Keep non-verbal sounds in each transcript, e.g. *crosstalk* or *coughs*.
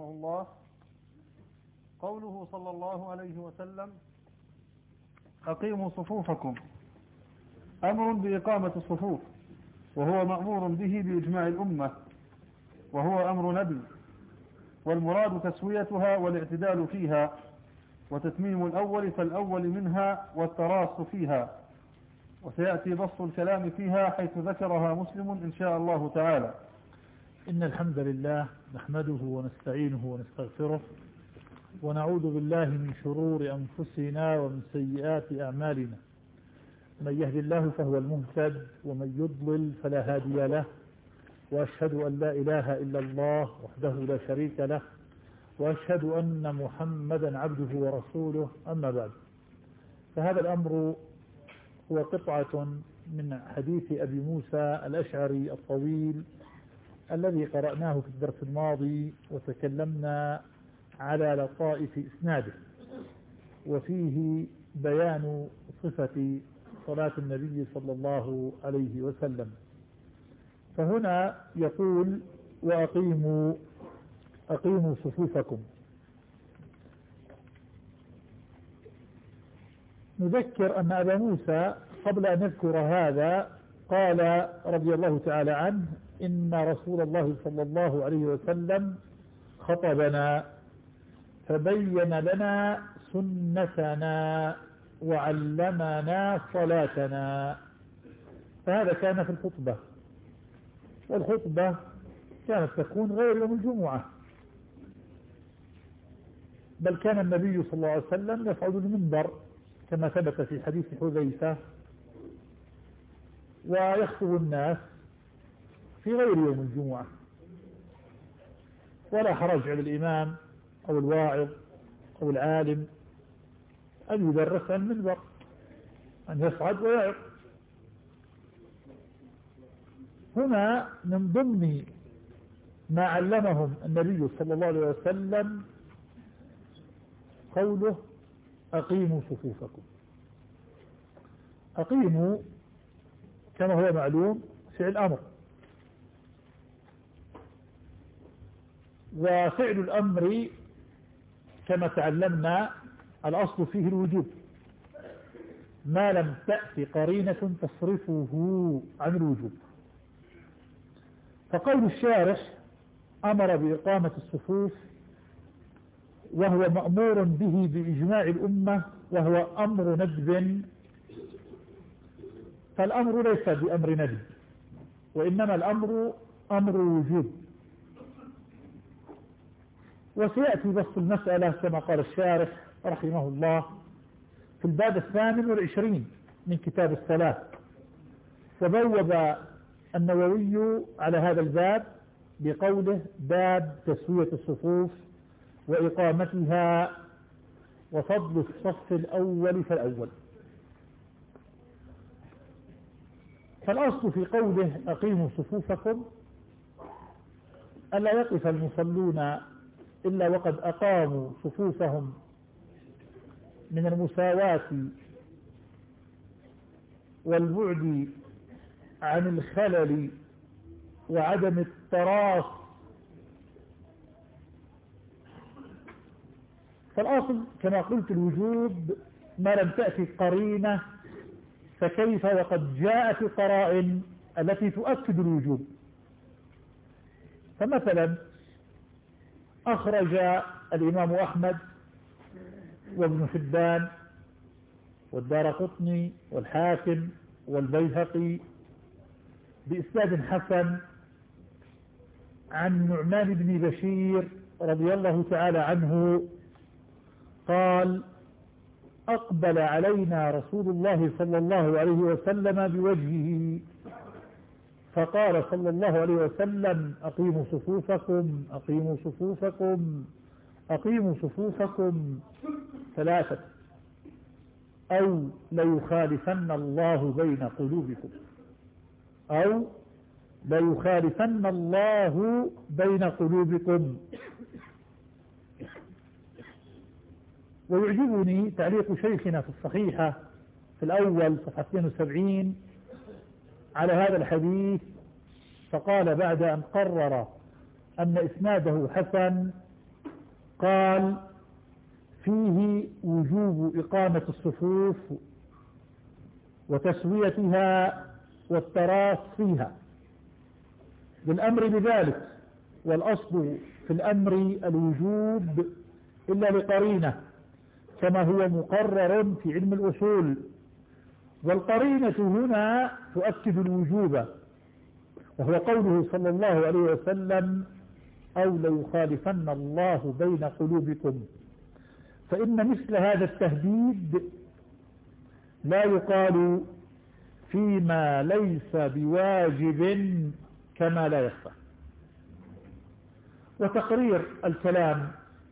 رحمه الله قوله صلى الله عليه وسلم أقيموا صفوفكم أمر بإقامة الصفوف وهو مأمور به بإجماع الأمة وهو أمر نبي والمراد تسويتها والاعتدال فيها وتتميم الأول فالأول منها والتراص فيها وسيأتي بسط الكلام فيها حيث ذكرها مسلم إن شاء الله تعالى إن الحمد لله نحمده ونستعينه ونستغفره ونعوذ بالله من شرور أنفسنا ومن سيئات أعمالنا. من يهد الله فهو المهتد ومن يضلل فلا هادي له وأشهد أن لا إله إلا الله وحده لا شريك له وأشهد أن محمدا عبده ورسوله أما بعد. فهذا الأمر هو قطعة من حديث أبي موسى الأشعري الطويل الذي قرأناه في الدرس الماضي وتكلمنا على لطائف إسناده وفيه بيان صفة صلاة النبي صلى الله عليه وسلم. فهنا يقول وأقيموا أقيموا صفوفكم. نذكر أن أبا موسى قبل أن يذكر هذا قال رضي الله تعالى عنه إن رسول الله صلى الله عليه وسلم خطبنا فبين لنا سنتنا وعلمنا صلاتنا. فهذا كان في الخطبة. والخطبة كانت تكون غير يوم الجمعة. بل كان النبي صلى الله عليه وسلم يصعد المنبر كما ثبت في حديث حذيفة ويخطب الناس. في غير يوم الجمعة. ولا حرج على الإمام أو الواعظ أو العالم أن يدرس عن المنبر أن يصعد ويعظ. هنا من ضمن ما علمهم النبي صلى الله عليه وسلم قوله أقيموا صفوفكم. أقيموا كما هو معلوم فعل أمر. وفعل الأمر كما تعلمنا الأصل فيه الوجوب. ما لم تأتي قرينة تصرفه عن الوجوب. فقول الشارح أمر بإقامة الصفوف وهو مأمور به بإجماع الأمة وهو أمر ندب. فالأمر ليس بأمر ندب وإنما الأمر أمر وجوب. وسيأتي بس المسألة كما قال الشارح رحمه الله في الباب الثامن والعشرين من كتاب الصلاة. وبوب النووي على هذا الباب بقوله باب تسوية الصفوف وإقامتها وفضل الصف الأول فالأول. فالأصل في قوله أقيموا صفوفكم ألا يقف المصلون إلا وقد أقاموا صفوفهم من المساواة والبعد عن الخلل وعدم التراص فالأصل كما قلت الوجوب ما لم تأتي قرينة فكيف وقد جاءت القرائن التي تؤكد الوجوب؟ فمثلا أخرج الإمام أحمد وابن حبان والدار قطني والحاكم والبيهقي بإسناد حسن عن نعمان بن بشير رضي الله تعالى عنه قال أقبل علينا رسول الله صلى الله عليه وسلم بوجهه فقال صلى الله عليه وسلم أقيموا صفوفكم أقيموا صفوفكم أقيموا صفوفكم ثلاثة. أو ليخالفن الله بين قلوبكم. أو ليخالفن الله بين قلوبكم. ويعجبني تعليق شيخنا في الصحيحة في الأول صفحة 72 على هذا الحديث فقال بعد أن قرر أن إسناده حسن قال فيه وجوب إقامة الصفوف وتسويتها والتراص فيها. بالأمر بذلك والأصل في الأمر الوجوب إلا لقرينة كما هو مقرر في علم الأصول والقرينة هنا تؤكد الوجوب وهو قوله صلى الله عليه وسلم أو ليخالفن الله بين قلوبكم. فإن مثل هذا التهديد لا يقال فيما ليس بواجب كما لا يخفى. وتقرير الكلام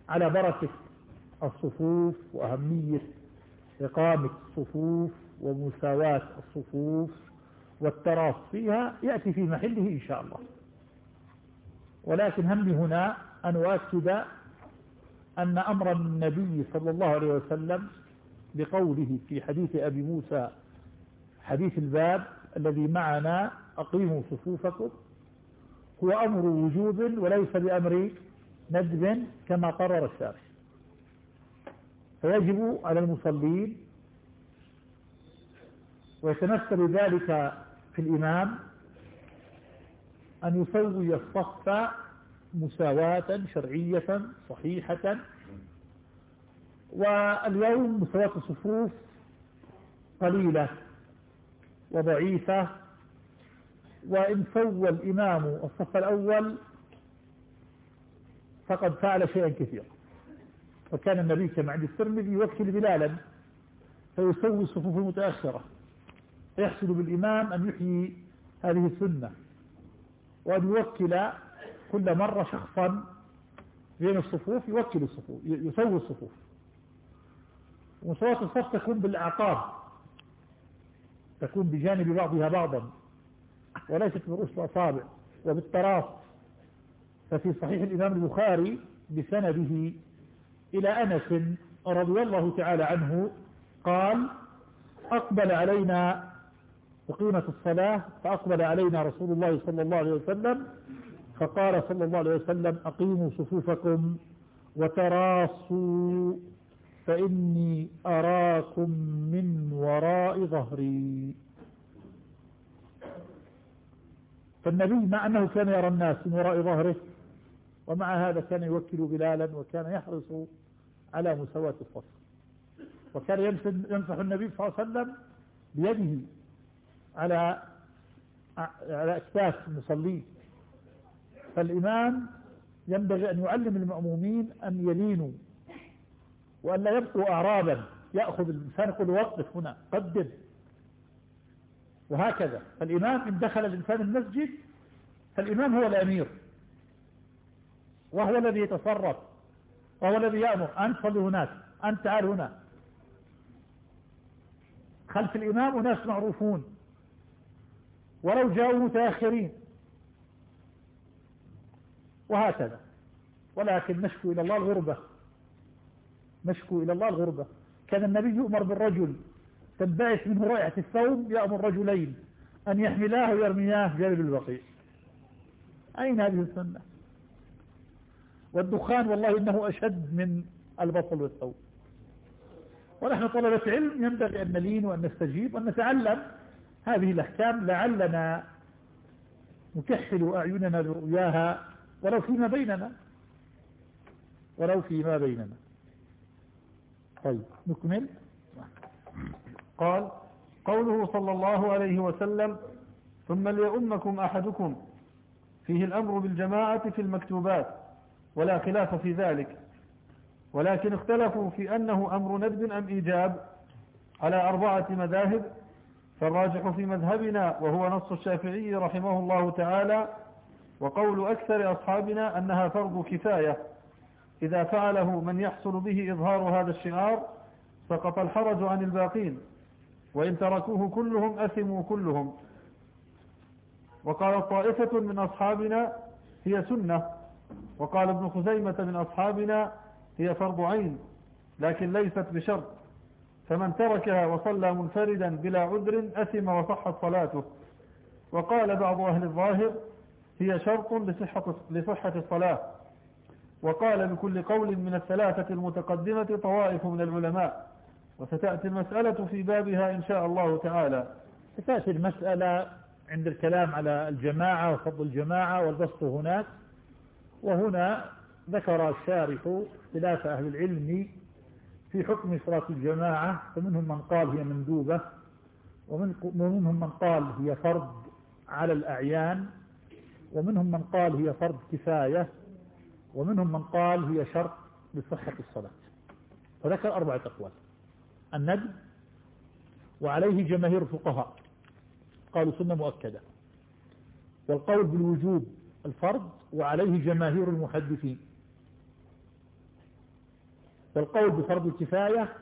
على بركة الصفوف وأهمية إقامة الصفوف ومساواة الصفوف والتراص فيها يأتي في محله إن شاء الله. ولكن همي هنا أن أؤكد أن أمر النبي صلى الله عليه وسلم بقوله في حديث أبي موسى حديث الباب الذي معنا أقيموا صفوفكم. هو أمر وجوب وليس بأمر ندب كما قرر الشارع فيجب على المصلين ويتمثل ذلك في الإمام أن يسوي الصف مساواة شرعية صحيحة. واليوم مساواة الصفوف قليلة وضعيفة. وإن سوى الإمام الصف الأول فقد فعل شيئا كثيرا. وكان النبي كما عند الترمذي يوكل بلالا فيسوي الصفوف المتأخرة. يحصل بالإمام أن يحيي هذه السنة وأن يوكل كل مرة شخصا بين الصفوف يوكل الصفوف يسوي الصفوف. وصوات الصف تكون بالأعقاب تكون بجانب بعضها بعضا وليست برؤوس الأصابع وبالتراص ففي صحيح الإمام البخاري بسنده إلى أنس رضي الله تعالى عنه قال أقبل علينا وقيمة الصلاة فأقبل علينا رسول الله صلى الله عليه وسلم فقال صلى الله عليه وسلم أقيموا صفوفكم وتراصوا فإني أراكم من وراء ظهري. فالنبي مع أنه كان يرى الناس من وراء ظهره ومع هذا كان يوكل بلالا وكان يحرص على مساواة الصف وكان يمسح النبي صلى الله عليه وسلم بيده على على أكتاف المصلين فالإمام ينبغي أن يعلم المأمومين أن يلينوا وأن لا يبقوا أعرابا. يأخذ الإنسان يقول وقف هنا قدم. وهكذا. فالإمام إن دخل الإنسان المسجد فالإمام هو الأمير. وهو الذي يتصرف. وهو الذي يأمر. أنت صلي هناك. أنت تعال هنا. خلف الإمام أناس معروفون. ولو جاءوا متأخرين. وهكذا. ولكن نشكو إلى الله الغربة. نشكو إلى الله الغربة. كان النبي يؤمر بالرجل. تنبعث منه رائحة الثوب يأمر رجلين. أن يحملاه ويرمياه جانب البقيع. أين هذه السنة؟ والدخان والله إنه أشد من البصل والثوب ونحن طلبة علم ينبغي أن نلين وأن نستجيب وأن نتعلم هذه الأحكام لعلنا نكحل أعيننا لرؤياها ولو فيما بيننا. ولو فيما بيننا. طيب نكمل. قال قوله صلى الله عليه وسلم ثم ليؤمكم أحدكم فيه الأمر بالجماعة في المكتوبات ولا خلاف في ذلك. ولكن اختلفوا في أنه أمر ندب أم إيجاب على أربعة مذاهب فالراجح في مذهبنا وهو نص الشافعي رحمه الله تعالى وقول أكثر أصحابنا أنها فرض كفاية. إذا فعله من يحصل به إظهار هذا الشعار سقط الحرج عن الباقين وإن تركوه كلهم أثموا كلهم. وقال طائفة من أصحابنا هي سنة. وقال ابن خزيمة من أصحابنا هي فرض عين لكن ليست بشرط. فمن تركها وصلى منفردا بلا عذر أثم وصحت صلاته. وقال بعض أهل الظاهر هي شرط لصحة, لصحة الصلاة. وقال بكل قول من الثلاثة المتقدمة طوائف من العلماء. وستأتي المسألة في بابها إن شاء الله تعالى. ستأتي المسألة عند الكلام على الجماعة وفضل الجماعة والبسط هناك. وهنا ذكر الشارح اختلاف أهل العلم في حكم صلاة الجماعة فمنهم من قال هي مندوبة ومنهم من قال هي فرض على الأعيان ومنهم من قال هي فرض كفاية ومنهم من قال هي شرط لصحة الصلاة. فذكر أربعة أقوال. الندب وعليه جماهير الفقهاء. قالوا سنة مؤكدة. والقول بالوجوب الفرض وعليه جماهير المحدثين. والقول بفرض الكفاية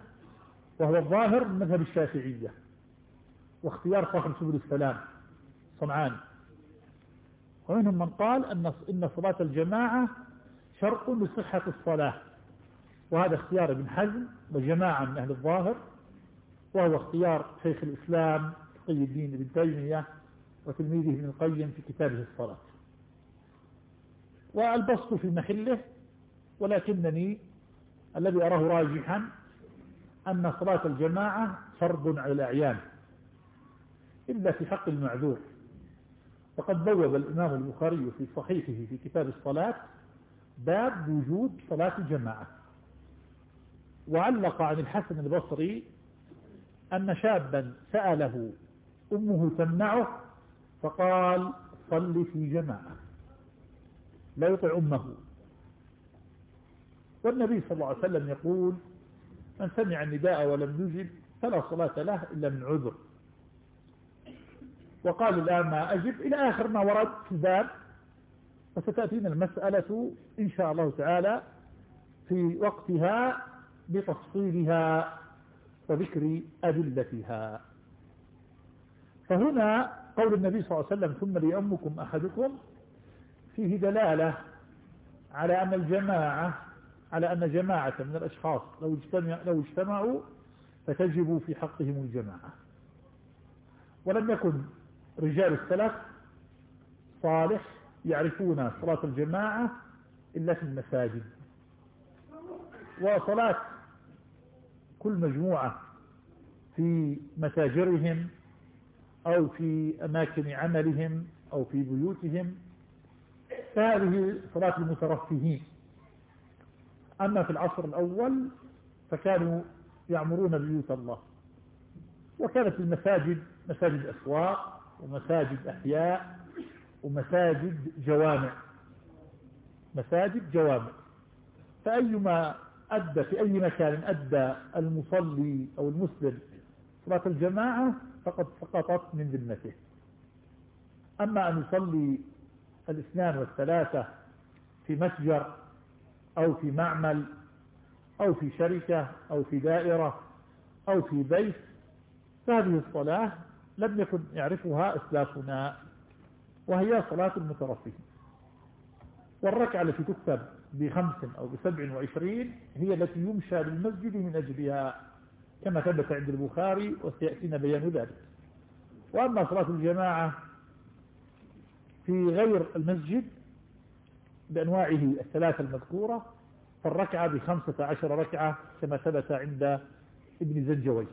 وهو الظاهر من مذهب الشافعية واختيار صاحب سبل السلام. صنعان ومنهم من قال أن إن صلاة الجماعة شرط لصحة الصلاة. وهذا اختيار ابن حزم وجماعة من أهل الظاهر وهو اختيار شيخ الإسلام تقي الدين ابن تيمية وتلميذه ابن القيم في كتابه الصلاة. والبسط في محله ولكنني الذي أراه راجحا أن صلاة الجماعة فرض على الأعيان إلا في حق المعذور. وقد بوب الإمام البخاري في صحيحه في كتاب الصلاة باب وجوب صلاة الجماعة. وعلق عن الحسن البصري أن شابا سأله أمه تمنعه فقال صل في جماعة لا يطع أمه. والنبي صلى الله عليه وسلم يقول من سمع النداء ولم يجب فلا صلاة له إلا من عذر. وقال الآن ما أجب. إلى آخر ما ورد في الباب وستأتينا المسألة إن شاء الله تعالى في وقتها بتفصيلها وذكر أدلتها. فهنا قول النبي صلى الله عليه وسلم ثم ليأمكم أحدكم فيه دلالة على أن الجماعة على أن جماعة من الأشخاص لو, اجتمع لو اجتمعوا فتجب في حقهم الجماعة. ولم يكن رجال السلف صالح يعرفون صلاة الجماعة إلا في المساجد. وصلاة كل مجموعة في متاجرهم أو في أماكن عملهم أو في بيوتهم فهذه صلاة المترفهين. أما في العصر الأول فكانوا يعمرون بيوت الله. وكانت المساجد مساجد أسواق ومساجد أحياء ومساجد جوامع. مساجد جوامع. فأيما أدى في أي مكان أدى المصلي أو المسلم صلاة الجماعة فقد سقطت من ذمته. أما أن يصلي الإثنان والثلاثة في مسجر أو في معمل أو في شركة أو في دائرة أو في بيت فهذه الصلاة لم يكن يعرفها إسلافنا وهي صلاة المترفين والركعة التي تكتب بخمس أو بسبع وعشرين هي التي يمشى للمسجد من أجلها كما ثبت عند البخاري وسيأتينا بيان ذلك. وأما صلاة الجماعة في غير المسجد بأنواعه الثلاثة المذكورة فالركعة بخمسة عشر ركعة كما ثبت عند ابن زنجوي.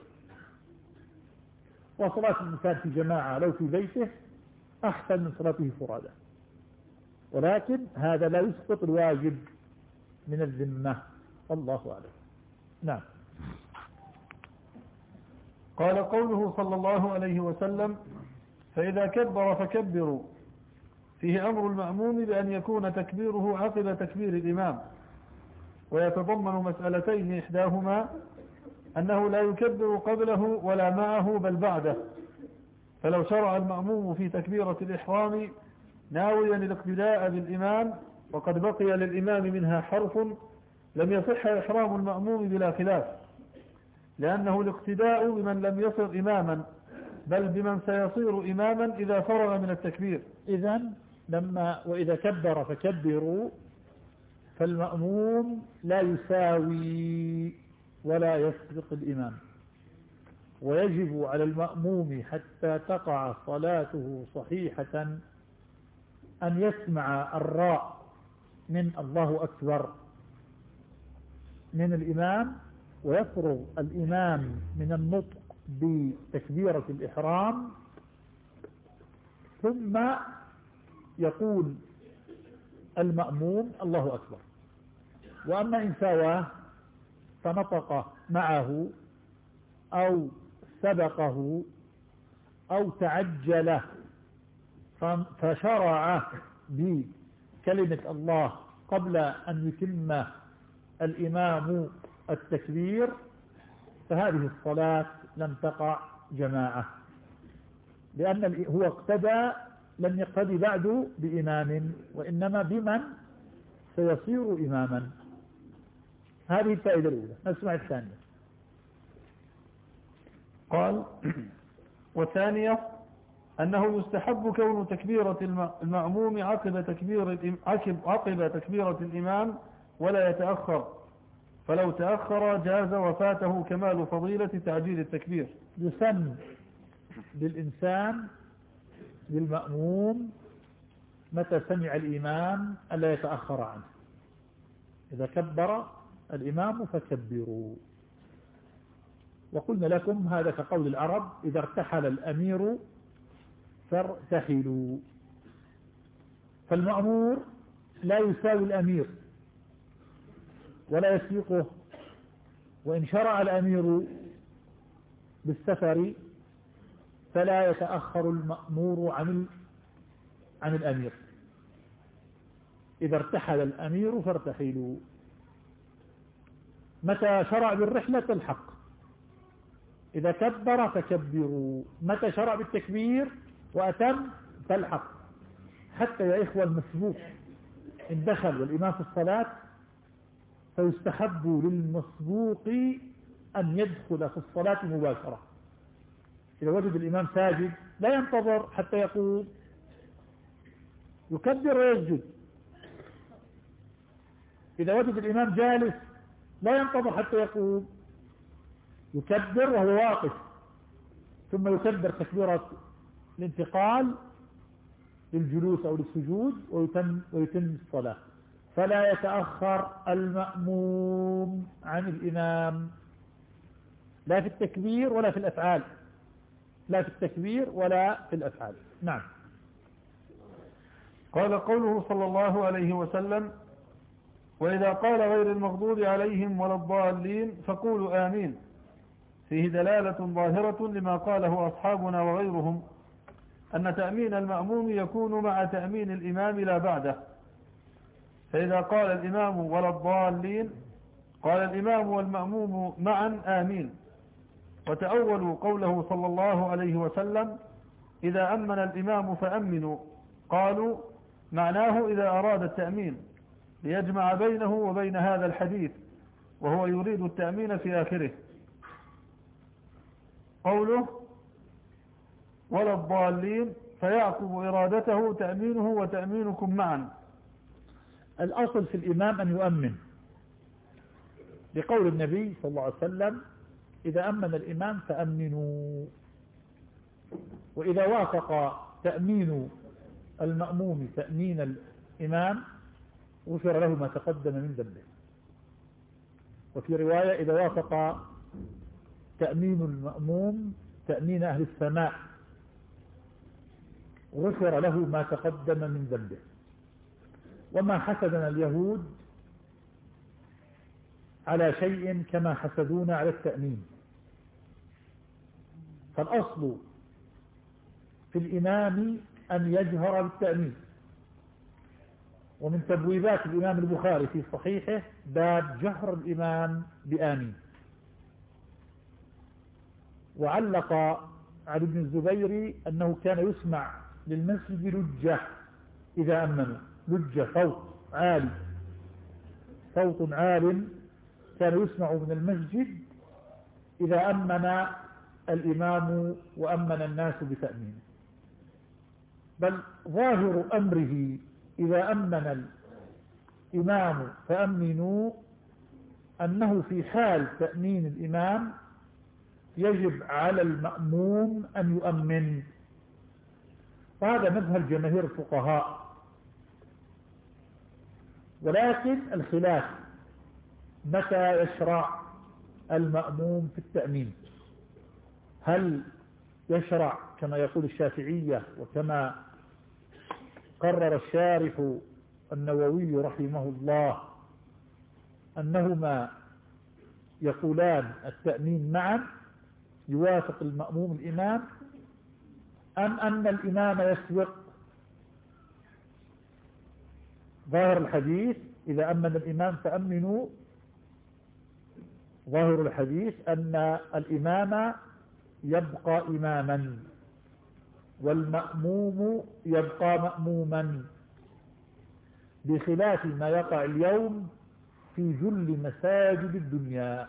وصلاة الإنسان في جماعة لو في بيته أحسن من صلاته فرادة ولكن هذا لا يسقط الواجب من الذمة. الله أعلم. نعم. قال قوله صلى الله عليه وسلم فإذا كبر فكبروا. فيه أمر المأموم بأن يكون تكبيره عقب تكبير الإمام ويتضمن مسألتين إحداهما أنه لا يكبر قبله ولا معه بل بعده. فلو شرع المأموم في تكبيرة الإحرام ناويا الاقتداء بالإمام وقد بقي للإمام منها حرف لم يصح إحرام المأموم بلا خلاف لأنه الاقتداء بمن لم يصر إماما بل بمن سيصير إماما إذا فرغ من التكبير. إذا لما وإذا كبر فكبروا فالمأموم لا يساوي ولا يسبق الإمام. ويجب على المأموم حتى تقع صلاته صحيحة أن يسمع الراء من الله أكبر من الإمام ويفرغ الإمام من النطق بتكبيرة الإحرام ثم يقول المأموم الله أكبر. وأما إن سواه فنطق معه أو سبقه أو تعجل فشرع بكلمة الله قبل أن يتم الإمام التكبير فهذه الصلاة لم تقع جماعة لأن هو اقتدى لم يقتدي بعد بإمام وإنما بمن؟ سيصير إماما. هذه الفائدة الأولى. نسمع الثانية. قال والثانية أنه يستحب كون تكبيرة المأموم عقب تكبير عقب تكبيرة الإمام ولا يتأخر. فلو تأخر جاز وفاته كمال فضيلة تعجيل التكبير. يسن للإنسان للمأموم متى سمع الإمام ألا يتأخر عنه. إذا كبر الإمام فكبروا. وقلنا لكم هذا كقول العرب إذا ارتحل الأمير فارتحلوا. فالمأمور لا يساوي الأمير ولا يسبقه وإن شرع الأمير بالسفر فلا يتأخر المأمور عن عن الأمير. إذا ارتحل الأمير فارتحلوا. متى شرع بالرحلة الحق. إذا كبر فكبروا. متى شرع بالتكبير وأتم فالحق. حتى يا إخوة المسبوق إن دخل والإمام في الصلاة فيستحب للمسبوق أن يدخل في الصلاة مباشرة. إذا وجد الإمام ساجد لا ينتظر حتى يقول. يكبر ويسجد. إذا وجد الإمام جالس لا ينتظر حتى يقوم يكبر وهو واقف. ثم يكبر تكبيرة الانتقال للجلوس أو للسجود ويتم, ويتم الصلاة. فلا يتأخر المأموم عن الإمام. لا في التكبير ولا في الأفعال. لا في التكبير ولا في الأفعال. نعم. قال قوله صلى الله عليه وسلم وإذا قال غير المغضوب عليهم ولا الضالين فقولوا آمين. فيه دلالة ظاهرة لما قاله أصحابنا وغيرهم أن تأمين المأموم يكون مع تأمين الإمام لا بعده. فإذا قال الإمام ولا الضالين قال الإمام والمأموم معا آمين. وتأولوا قوله صلى الله عليه وسلم إذا أمن الإمام فأمنوا. قالوا معناه إذا أراد التأمين ليجمع بينه وبين هذا الحديث وهو يريد التأمين في آخره. قوله ولا الضالين فيعقب إرادته تأمينه وتأمينكم معا. الأصل في الإمام أن يؤمن. لقول النبي صلى الله عليه وسلم إذا أمن الإمام فأمنوا. وإذا وافق تأمين المأموم تأمين الإمام غفر له ما تقدم من ذنبه. وفي رواية إذا وافق تأمين المأموم تأمين أهل السماء غفر له ما تقدم من ذنبه. وما حسدنا اليهود على شيء كما حسدونا على التأمين. فالأصل في الإمام أن يجهر بالتأمين ومن تبويبات الإمام البخاري في صحيحه باب جهر الإمام بآمين. وعلق علي بن الزبير أنه كان يسمع للمسجد لجة إذا أمنوا. لجة صوت عالي. صوت عال كان يسمع من المسجد إذا أمن الإمام وأمن الناس بتأمينه. بل ظاهر أمره إذا أمن الإمام فأمنوا أنه في حال تأمين الإمام يجب على المأموم أن يؤمن. وهذا مذهب جماهير الفقهاء. ولكن الخلاف متى يشرع المأموم في التأمين؟ هل يشرع كما يقول الشافعية وكما قرر الشارح النووي رحمه الله أنهما يقولان التأمين معا يوافق المأموم الإمام أم أن الإمام يسبق ظاهر الحديث إذا أمن الإمام فأمنوا ظاهر الحديث أن الإمام يبقى إماما. والمأموم يبقى مأموما. بخلاف ما يقع اليوم في جل مساجد الدنيا.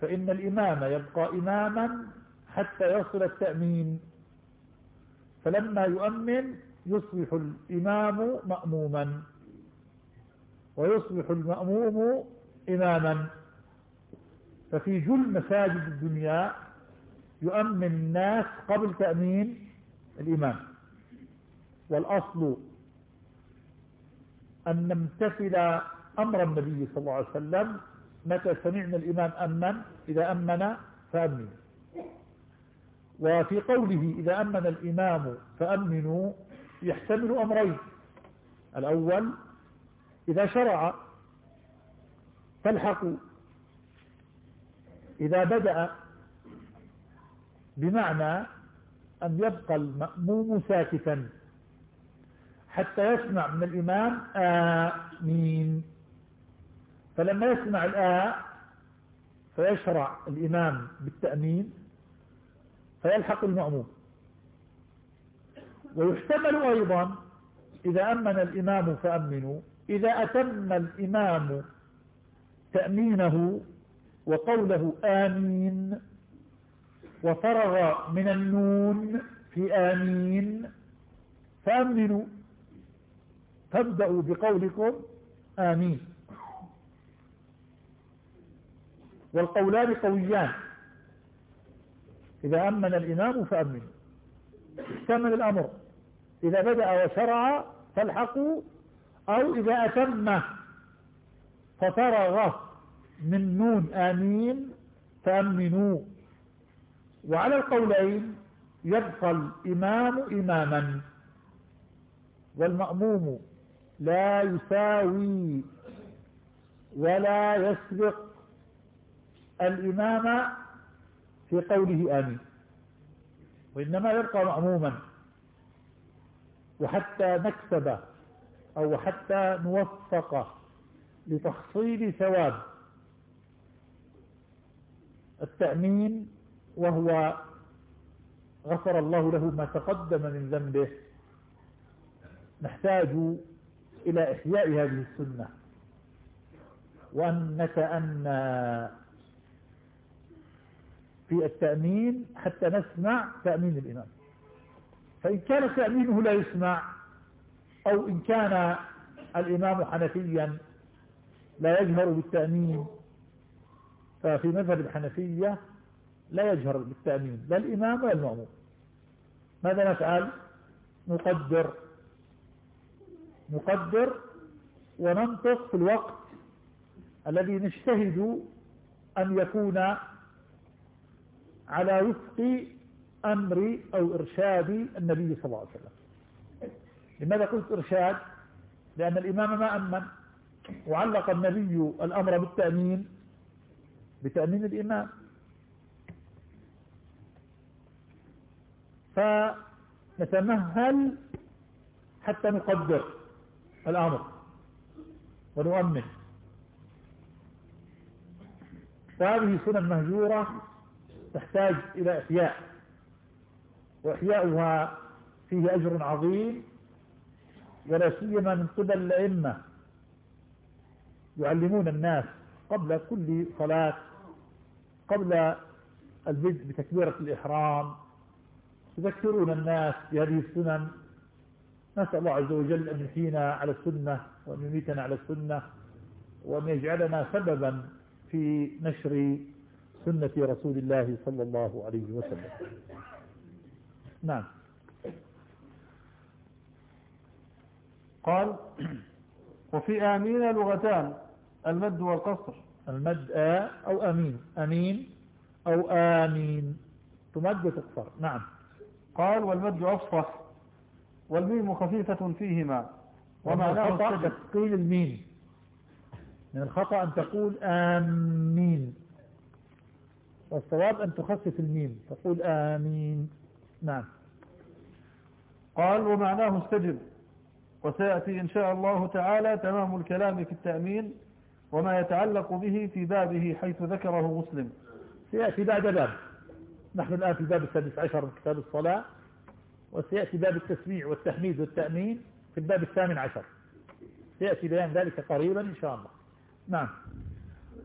فإن الإمام يبقى إماما حتى يصل التأمين. فلما يؤمن يصبح الإمام مأموما. ويصبح المأموم إماما. ففي جل مساجد الدنيا يؤمن الناس قبل تأمين الإمام والأصل أن نمتثل أمر النبي صلى الله عليه وسلم متى سمعنا الإمام أمن إذا أمن فأمن وفي قوله إذا أمن الإمام فأمنوا يحتمل أمرين. الأول إذا شرع فالحقوا. إذا بدأ بمعنى أن يبقى المأموم ساكتا حتى يسمع من الإمام آمين. فلما يسمع الآ فيشرع الإمام بالتأمين فيلحق المأموم. ويحتمل أيضا إذا أمن الإمام فأمنوا إذا أتم الإمام تأمينه وقوله آمين وفرغ من النون في آمين. فأمنوا. فابدأوا بقولكم آمين. والقولان قويان. إذا أمن الإمام فأمنوا. احتمل الأمر. إذا بدأ وشرع فالحقوا. أو إذا أتم ففرغ من نون آمين فأمنوا. وعلى القولين يبقى الإمام إماما والمأموم لا يساوي ولا يسبق الإمام في قوله آمين وإنما يبقى مأموما وحتى نكسب أو حتى نوفق لتحصيل ثواب التأمين وهو غفر الله له ما تقدم من ذنبه. نحتاج إلى إحياء هذه السنة. وأن نتأنى في التأمين حتى نسمع تأمين الإمام. فإن كان تأمينه لا يسمع أو إن كان الإمام حنفيا لا يجهر بالتأمين ففي مذهب الحنفية لا يجهر بالتأمين لا الإمام ولا المأموم. ماذا نفعل؟ نقدر. نقدر وننطق في الوقت الذي نجتهد أن يكون على وفق أمر أو إرشاد النبي صلى الله عليه وسلم. لماذا قلت إرشاد؟ لأن الإمام ما أمن وعلق النبي الأمر بالتأمين بتأمين الإمام. فنتمهل حتى نقدر الأمر ونؤمن. وهذه سنن مهجورة تحتاج إلى إحياء وإحياؤها فيه أجر عظيم ولا سيما من قبل الأئمة يعلمون الناس قبل كل صلاة قبل البدء بتكبيرة الإحرام يذكرون الناس بهذه السنن. نسأل الله عز وجل أن يحيينا على السنة وأن يميتنا على السنة وأن يجعلنا سببا في نشر سنة رسول الله صلى الله عليه وسلم. نعم. قال وفي آمين لغتان المد والقصر. المد آ أو أمين. أمين أو آمين. تمد وتقصر. نعم. قال والمد أفصح والميم خفيفة فيهما ومعناه تثقيل الميم. من الخطأ أن تقول آمين. والصواب أن تخفف الميم. تقول آمين. نعم. قال ومعناه استجب. وسيأتي إن شاء الله تعالى تمام الكلام في التأمين وما يتعلق به في بابه حيث ذكره مسلم. سيأتي بعد باب. نحن الآن في الباب السادس عشر من كتاب الصلاة وسيأتي باب التسميع والتحميد والتأمين في الباب الثامن عشر. سيأتي بيان ذلك قريبا إن شاء الله. نعم.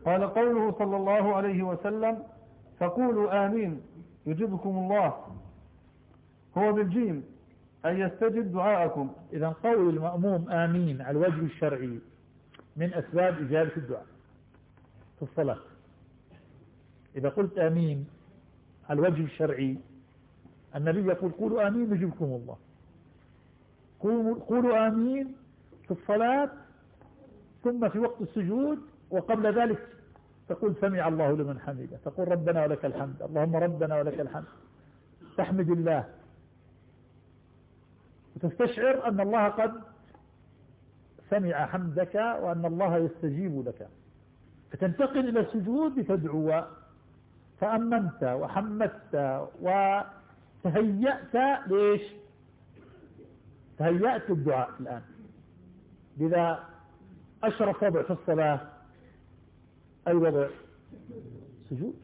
قال قوله صلى الله عليه وسلم فقولوا آمين يجبكم الله. هو بالجيم أن يستجب دعاءكم. إذا قول المأموم آمين على الوجه الشرعي من أسباب إجابة الدعاء في الصلاة. إذا قلت آمين الوجه الشرعي. النبي يقول قولوا آمين يجبكم الله. قولوا آمين في الصلاة ثم في وقت السجود وقبل ذلك تقول سمع الله لمن حمده. تقول ربنا ولك الحمد. اللهم ربنا ولك الحمد. تحمد الله. وتستشعر أن الله قد سمع حمدك وأن الله يستجيب لك. فتنتقل إلى السجود لتدعو فأمنت وحمدت وتهيأت ليش؟ تهيأت للدعاء الآن. لذا أشرف وضع في الصلاة أي وضع؟ سجود.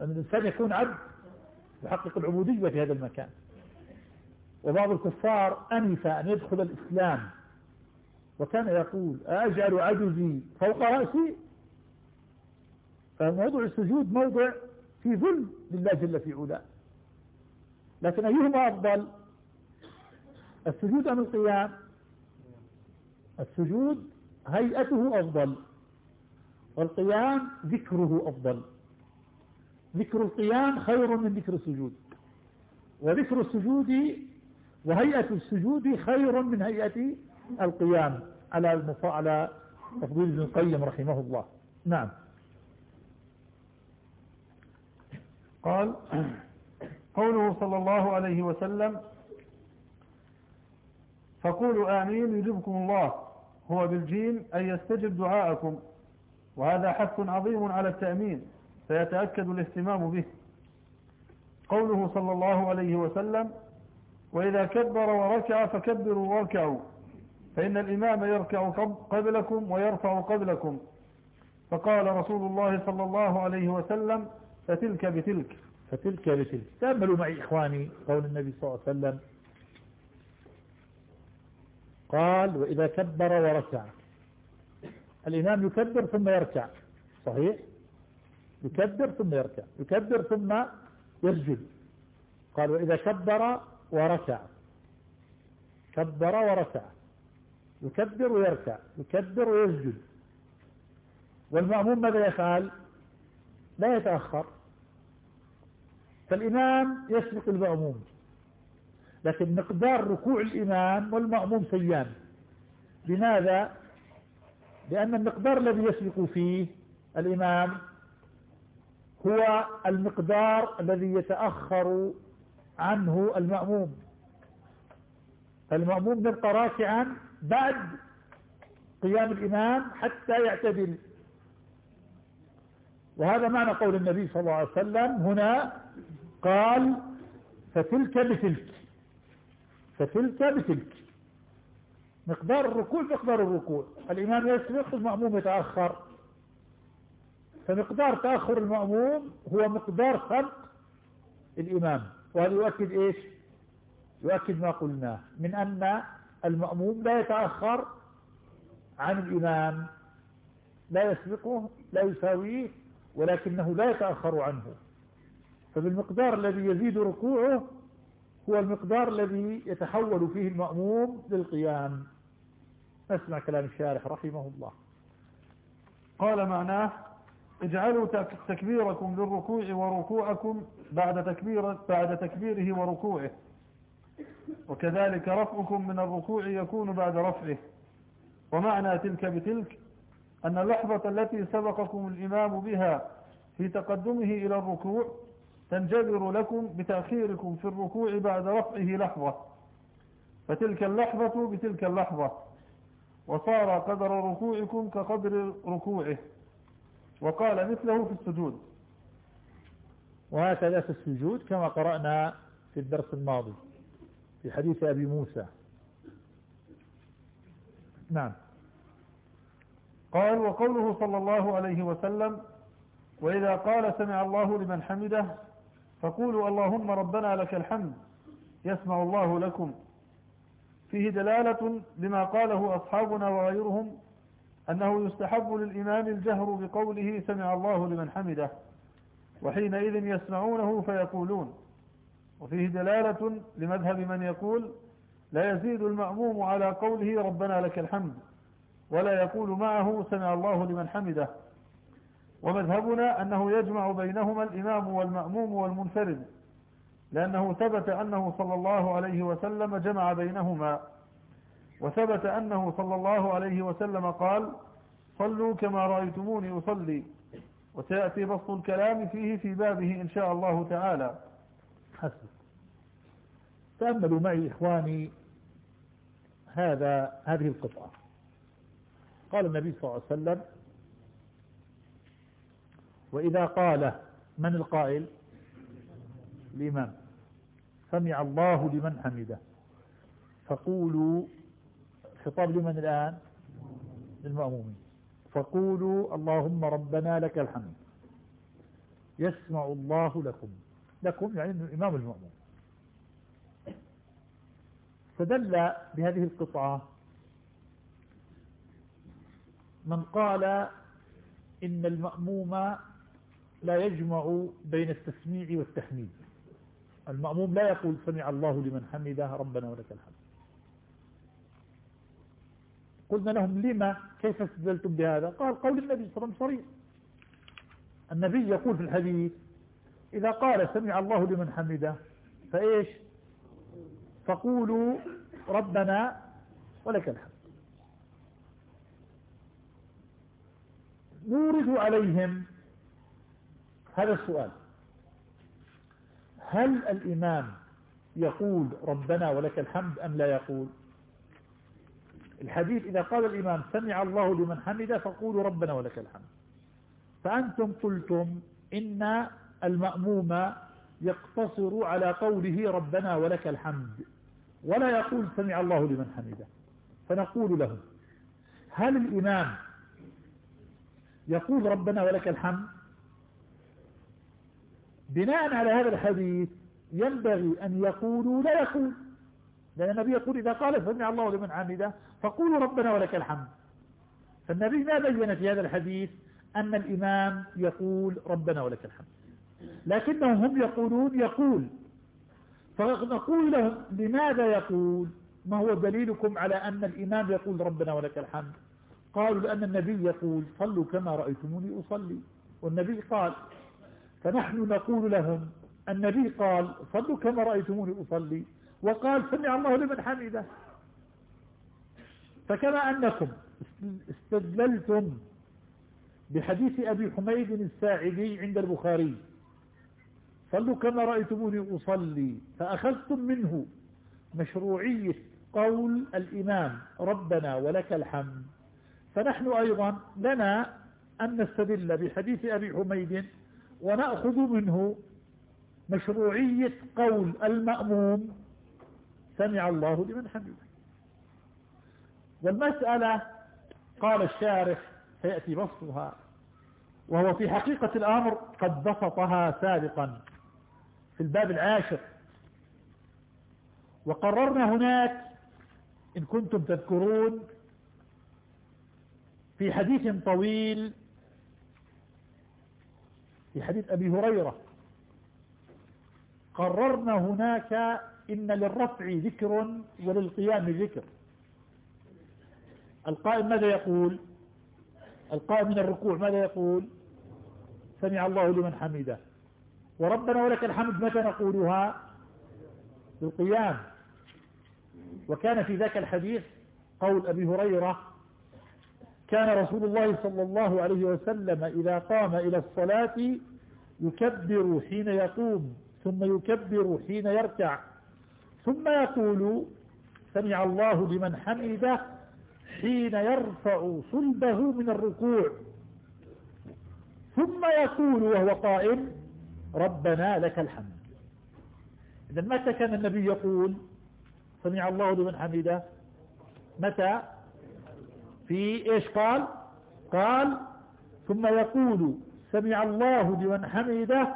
أن الإنسان يكون عبد يحقق العبودية في هذا المكان. وبعض الكفار أنف أن يدخل الإسلام وكان يقول أجعل عجزي فوق رأسي فموضع السجود موضع في ظلم لله جل في علاه. لكن أيهما أفضل؟ السجود أم القيام؟ السجود هيئته أفضل والقيام ذكره أفضل. ذكر القيام خير من ذكر السجود وذكر السجود وهيئة السجود خير من هيئة القيام. على على تفضيل ابن القيم رحمه الله. نعم. قال قوله صلى الله عليه وسلم فقولوا آمين يجبكم الله هو بالجيم أن يستجب دعاءكم وهذا حث عظيم على التأمين فيتأكد الاهتمام به قوله صلى الله عليه وسلم وإذا كبر وركع فكبروا واركعوا فإن الإمام يركع قبلكم ويرفع قبلكم فقال رسول الله صلى الله عليه وسلم فتلك بتلك. فتلك بتلك. تأملوا معي إخواني قول النبي صلى الله عليه وسلم. قال وإذا كبر وركع الإمام يكبر ثم يركع صحيح؟ يكبر ثم يركع يكبر ثم يسجد. قال وإذا كبر وركع كبر وركع يكبر ويركع يكبر ويسجد. والمأموم ماذا يفعل؟ لا يتأخر. فالإمام يسبق المأموم لكن مقدار ركوع الإمام والمأموم سيان لماذا؟ لأن المقدار الذي يسبق فيه الإمام هو المقدار الذي يتأخر عنه المأموم. فالمأموم يبقى راكعا بعد قيام الإمام حتى يعتدل. وهذا معنى قول النبي صلى الله عليه وسلم هنا قال فتلك بتلك فتلك بتلك. مقدار الركوع مقدار الركوع. الإمام يسبق المأموم يتأخر. فمقدار تأخر المأموم هو مقدار خلق الإمام. وهذا يؤكد إيش؟ يؤكد ما قلناه من أن المأموم لا يتأخر عن الإمام. لا يسبقه لا يساويه ولكنه لا يتأخر عنه. فبالمقدار الذي يزيد ركوعه هو المقدار الذي يتحول فيه المأموم للقيام. نسمع كلام الشارح رحمه الله. قال معناه اجعلوا تكبيركم للركوع وركوعكم بعد تكبير بعد تكبيره وركوعه. وكذلك رفعكم من الركوع يكون بعد رفعه. ومعنى تلك بتلك أن اللحظة التي سبقكم الإمام بها في تقدمه إلى الركوع تنجبر لكم بتأخيركم في الركوع بعد رفعه لحظة. فتلك اللحظة بتلك اللحظة. وصار قدر ركوعكم كقدر ركوعه. وقال مثله في السجود. وهكذا في السجود كما قرأنا في الدرس الماضي في حديث أبي موسى. نعم. قال وقوله صلى الله عليه وسلم وإذا قال سمع الله لمن حمده فقولوا اللهم ربنا لك الحمد يسمع الله لكم. فيه دلالة لما قاله أصحابنا وغيرهم أنه يستحب للإمام الجهر بقوله سمع الله لمن حمده وحينئذ يسمعونه فيقولون. وفيه دلالة لمذهب من يقول لا يزيد المأموم على قوله ربنا لك الحمد. ولا يقول معه سمع الله لمن حمده. ومذهبنا أنه يجمع بينهما الإمام والمأموم والمنفرد لأنه ثبت أنه صلى الله عليه وسلم جمع بينهما. وثبت أنه صلى الله عليه وسلم قال صلوا كما رأيتموني أصلي. وسيأتي بسط الكلام فيه في بابه إن شاء الله تعالى. حسن. تأملوا معي إخواني هذا هذه القطعة. قال النبي صلى الله عليه وسلم وإذا قال من القائل؟ الإمام. سمع الله لمن حمده. فقولوا خطاب لمن الآن؟ للمأمومين. فقولوا اللهم ربنا لك الحمد. يسمع الله لكم. لكم يعني الإمام المأموم. فدل بهذه القطعة من قال إن المأموم لا يجمع بين التسميع والتحميد. المأموم لا يقول سمع الله لمن حمده ربنا ولك الحمد. قلنا لهم لما؟ كيف استدلتم بهذا؟ قال قول النبي صلى الله عليه وسلم صريح. النبي يقول في الحديث إذا قال سمع الله لمن حمده فإيش؟ فقولوا ربنا ولك الحمد. نورد عليهم؟ هذا السؤال. هل الإمام يقول ربنا ولك الحمد أم لا يقول؟ الحديث إذا قال الإمام سمع الله لمن حمده فقولوا ربنا ولك الحمد. فأنتم قلتم إن المأموم يقتصر على قوله ربنا ولك الحمد ولا يقول سمع الله لمن حمده. فنقول له هل الإمام يقول ربنا ولك الحمد. بناء على هذا الحديث ينبغي أن يقولوا لا يقول. لأن النبي يقول إذا قال سمع الله لمن حمده فقولوا ربنا ولك الحمد. فالنبي ما بين في هذا الحديث أن الإمام يقول ربنا ولك الحمد. لكنهم هم يقولون يقول. فنقول لهم لماذا يقول؟ ما هو دليلكم على أن الإمام يقول ربنا ولك الحمد؟ قالوا لأن النبي يقول صلوا كما رأيتموني أصلي. والنبي قال فنحن نقول لهم النبي قال صلوا كما رأيتموني أصلي. وقال سمع الله لمن حمده. فكما أنكم استدللتم بحديث أبي حميد الساعدي عند البخاري. صلوا كما رأيتموني أصلي. فأخذتم منه مشروعية قول الإمام ربنا ولك الحمد. فنحن أيضا لنا أن نستدل بحديث أبي حميد ونأخذ منه مشروعية قول المأموم سمع الله لمن حمده. والمسألة قال الشارح سيأتي بسطها وهو في حقيقة الأمر قد بسطها سابقا في الباب العاشر. وقررنا هناك إن كنتم تذكرون في حديث طويل في حديث أبي هريرة. قررنا هناك إن للرفع ذكر وللقيام ذكر. القائم ماذا يقول؟ القائم من الركوع ماذا يقول؟ سمع الله لمن حمده. وربنا ولك الحمد متى نقولها؟ بالقيام وكان في ذاك الحديث قول أبي هريرة كان رسول الله صلى الله عليه وسلم إذا قام إلى الصلاة يكبر حين يقوم ثم يكبر حين يركع ثم يقول سمع الله لمن حمده حين يرفع صلبه من الركوع. ثم يقول وهو قائم ربنا لك الحمد. إذا متى كان النبي يقول سمع الله لمن حمده متى؟ في إيش قال؟ قال ثم يقول سمع الله لمن حمده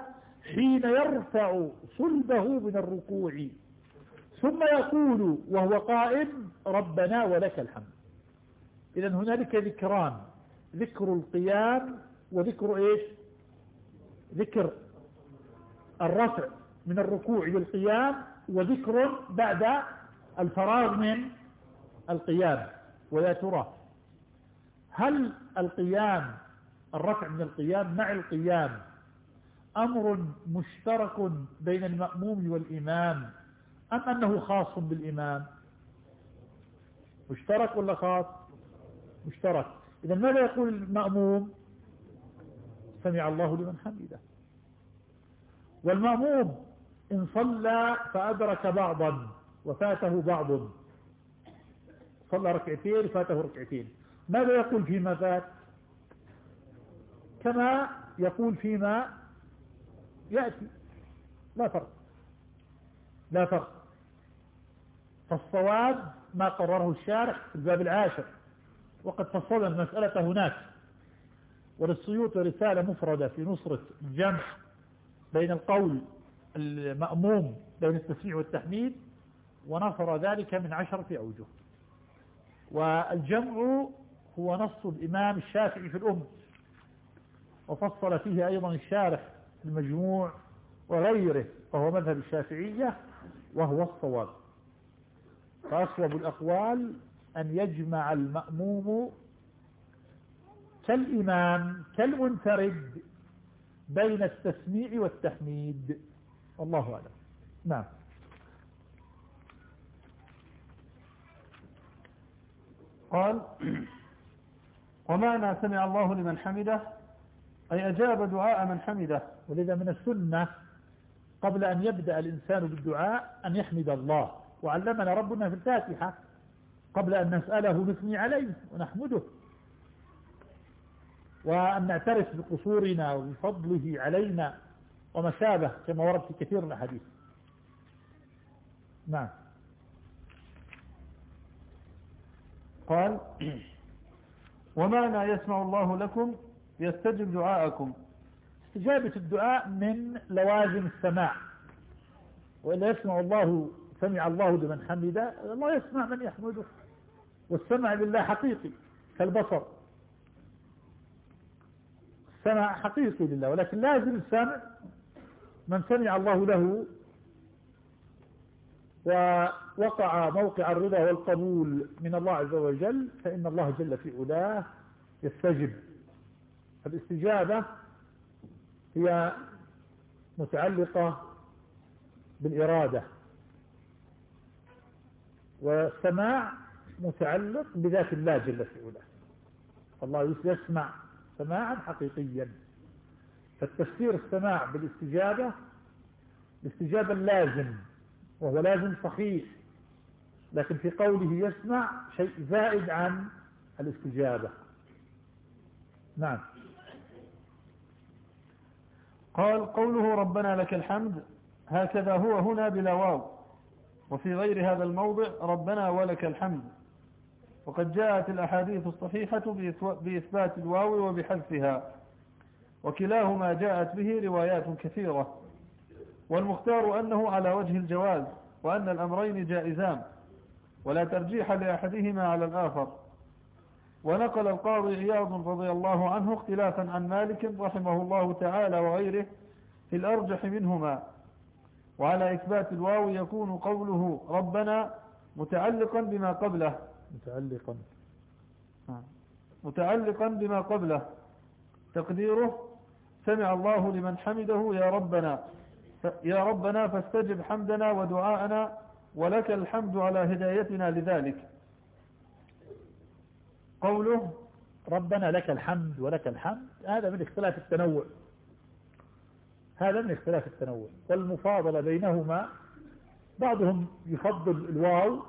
حين يرفع صلبه من الركوع. ثم يقول وهو قائم ربنا ولك الحمد. إذا هنالك ذكران. ذكر القيام وذكر إيش؟ ذكر الرفع من الركوع للقيام وذكر بعد الفراغ من القيام. ولا ترى. هل القيام الرفع من القيام مع القيام أمر مشترك بين المأموم والإمام أم أنه خاص بالإمام؟ مشترك ولا خاص؟ مشترك. إذا ماذا يقول المأموم؟ سمع الله لمن حمده. والمأموم إن صلى فأدرك بعضا وفاته بعض. صلى ركعتين فاته ركعتين. ماذا يقول فيما فات؟ كما يقول فيما يأتي. لا فرق. لا فرق. فالصواب ما قرره الشارح في الباب العاشر. وقد فصل المسألة هناك. وللسيوط رسالة مفردة في نصرة الجمع بين القول المأموم بين التسميع والتحميد ونصر ذلك من عشرة أوجه. والجمع هو نص الإمام الشافعي في الأم وفصل فيه أيضا الشارح المجموع وغيره وهو مذهب الشافعية وهو الصواب. فأصوب الأقوال أن يجمع المأموم كالإمام كالمنفرد بين التسميع والتحميد. والله أعلم. نعم. قال ومعنى سمع الله لمن حمده أي أجاب دعاء من حمده. ولذا من السنة قبل أن يبدأ الإنسان بالدعاء أن يحمد الله. وعلمنا ربنا في الفاتحة قبل أن نسأله نثني عليه ونحمده. وأن نعترف بقصورنا وبفضله علينا وما شابه كما ورد في كثير من الحديث نعم. قال ومعنى يسمع الله لكم يستجب دعاءكم. استجابة الدعاء من لوازم السماع. وإلا يسمع الله سمع الله لمن حمده الله يسمع من يحمده. والسمع لله حقيقي كالبصر. السمع حقيقي لله ولكن لازم السمع من سمع الله له ووقع موقع الرضا والقبول من الله عز وجل فإن الله جل في علاه يستجب. الاستجابة هي متعلقة بالإرادة. والسماع متعلق بذات الله جل في علاه. الله يسمع سماعا حقيقيا. فالتفسير السماع بالاستجابة الاستجابة اللازم وهو لازم صحيح. لكن في قوله يسمع شيء زائد عن الاستجابة. نعم. قال قوله ربنا لك الحمد هكذا هو هنا بلا واو. وفي غير هذا الموضع ربنا ولك الحمد. وقد جاءت الأحاديث الصحيحة بإثبات الواو وبحذفها. وكلاهما جاءت به روايات كثيرة. والمختار أنه على وجه الجواز وأن الأمرين جائزان ولا ترجيح لأحدهما على الآخر. ونقل القاضي عياض رضي الله عنه اختلافا عن مالك رحمه الله تعالى وغيره في الأرجح منهما. وعلى إثبات الواو يكون قوله ربنا متعلقا بما قبله. متعلقا. متعلقا بما قبله. تقديره سمع الله لمن حمده يا ربنا. يا ربنا فاستجب حمدنا ودعاءنا ولك الحمد على هدايتنا لذلك. قوله ربنا لك الحمد ولك الحمد هذا من اختلاف التنوع. هذا من اختلاف التنوع. والمفاضلة بينهما بعضهم يفضل الواو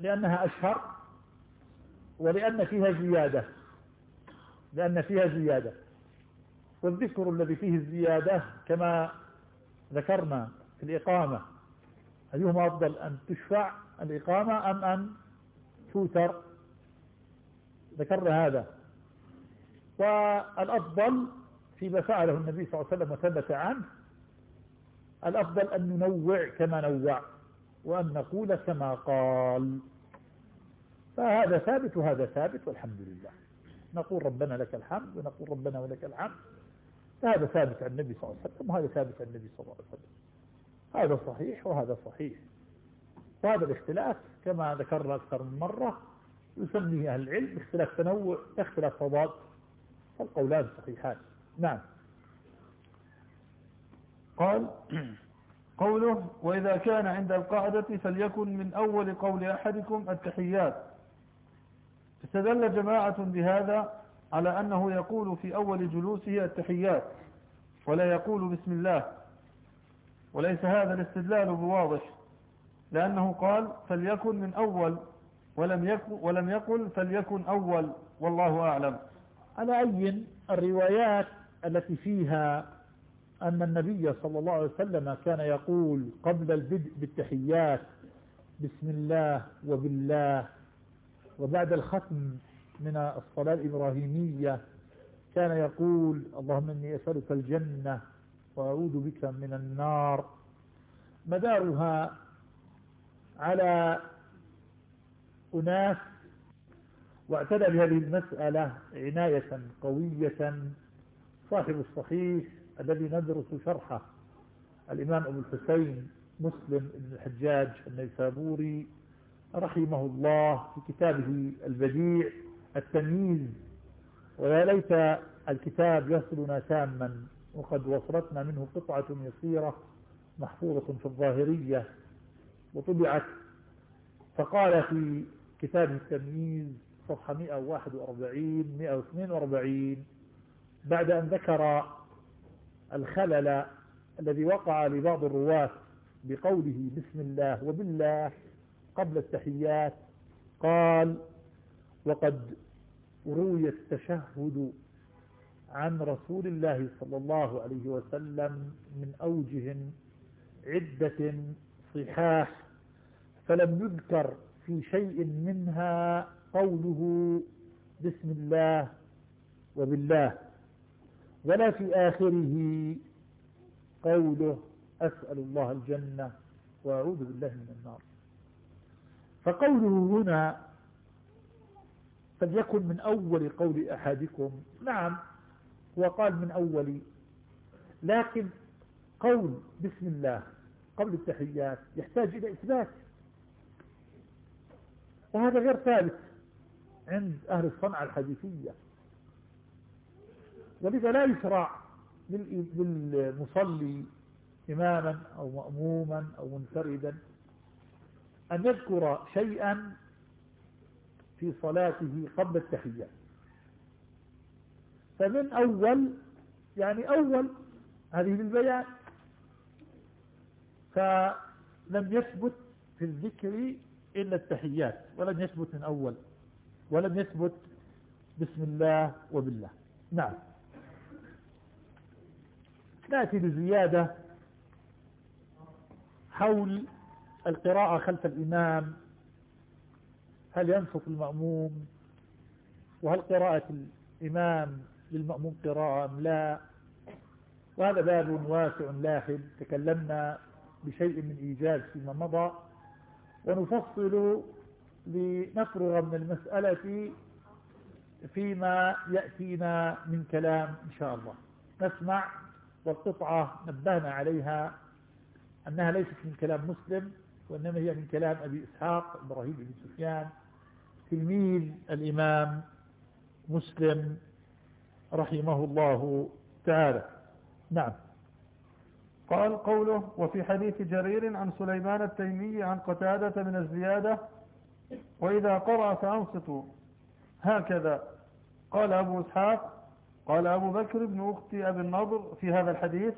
لأنها أشهر ولأن فيها زيادة لأن فيها زيادة. والذكر الذي فيه الزيادة كما ذكرنا في الإقامة. أيهما أفضل أن تشفع الإقامة أم أن توتر؟ ذكرنا هذا. والأفضل فيما فعله النبي صلى الله عليه وسلم وثبت عنه الأفضل أن ننوع كما نوع وأن نقول كما قال. فهذا ثابت وهذا ثابت والحمد لله. نقول ربنا لك الحمد ونقول ربنا ولك الحمد. فهذا ثابت عن النبي صلى الله عليه وسلم وهذا ثابت عن النبي صلى الله عليه وسلم. هذا صحيح وهذا صحيح. وهذا الاختلاف كما ذكرنا أكثر من مرة يسميه أهل العلم اختلاف تنوع اختلاف تضاد فالقولان صحيحان. نعم. قال قوله وإذا كان عند القاعدة فليكن من أول قول أحدكم التحيات. استدل جماعة بهذا على أنه يقول في أول جلوسه التحيات ولا يقول بسم الله وليس هذا الاستدلال بواضح لأنه قال فليكن من أول ولم يكن, ولم يقل فليكن أول والله أعلم. على أي الروايات التي فيها أن النبي صلى الله عليه وسلم كان يقول قبل البدء بالتحيات بسم الله وبالله وبعد الختم من الصلاة الإبراهيمية كان يقول اللهم إني أسألك الجنة وأعوذ بك من النار. مدارها على أناس واعتنى بهذه المسألة عناية قوية. صاحب الصحيح الذي ندرس شرحه الإمام أبو الحسين مسلم بن الحجاج النيسابوري رحمه الله في كتابه البديع. التمييز. ويا ليت الكتاب يصلنا تاما وقد وصلتنا منه قطعة يسيرة محفوظة في الظاهرية وطبعت. فقال في كتاب التمييز صفحة 141 142 بعد أن ذكر الخلل الذي وقع لبعض الرواة بقوله بسم الله وبالله قبل التحيات قال وقد روي التشهد عن رسول الله صلى الله عليه وسلم من أوجه عدة صحاح فلم يذكر في شيء منها قوله بسم الله وبالله ولا في آخره قوله أسأل الله الجنة وأعوذ بالله من النار. فقوله هنا فليكن من أول قول أحدكم. نعم هو قال من أول لكن قول بسم الله قبل التحيات يحتاج إلى إثبات. وهذا غير ثابت عند أهل الصنعة الحديثية. ولذا لا يشرع للمصلي إماما أو مأموما أو منفردا أن يذكر شيئا في صلاته قبل التحيات فمن أول يعني أول هذه بالبيان فلم يثبت في الذكر إلا التحيات ولم يثبت من أول ولم يثبت بسم الله وبالله. نعم. نأتي بزيادة حول القراءة خلف الإمام هل ينصف المأموم؟ وهل قراءة الإمام للمأموم قراءة أم لا؟ وهذا باب واسع لاحد تكلمنا بشيء من إيجاز فيما مضى. ونفصل لنفرغ من المسألة فيما يأتينا من كلام إن شاء الله. نسمع والقطعة نبهنا عليها أنها ليست من كلام مسلم وإنما هي من كلام أبي إسحاق إبراهيم بن سفيان. تلميذ الإمام مسلم رحمه الله تعالى. نعم. قال قوله وفي حديث جرير عن سليمان التيمي عن قتادة من الزيادة وإذا قرأ فأنصتوا. هكذا. قال أبو إسحاق قال أبو بكر بن أخت أبي النضر في هذا الحديث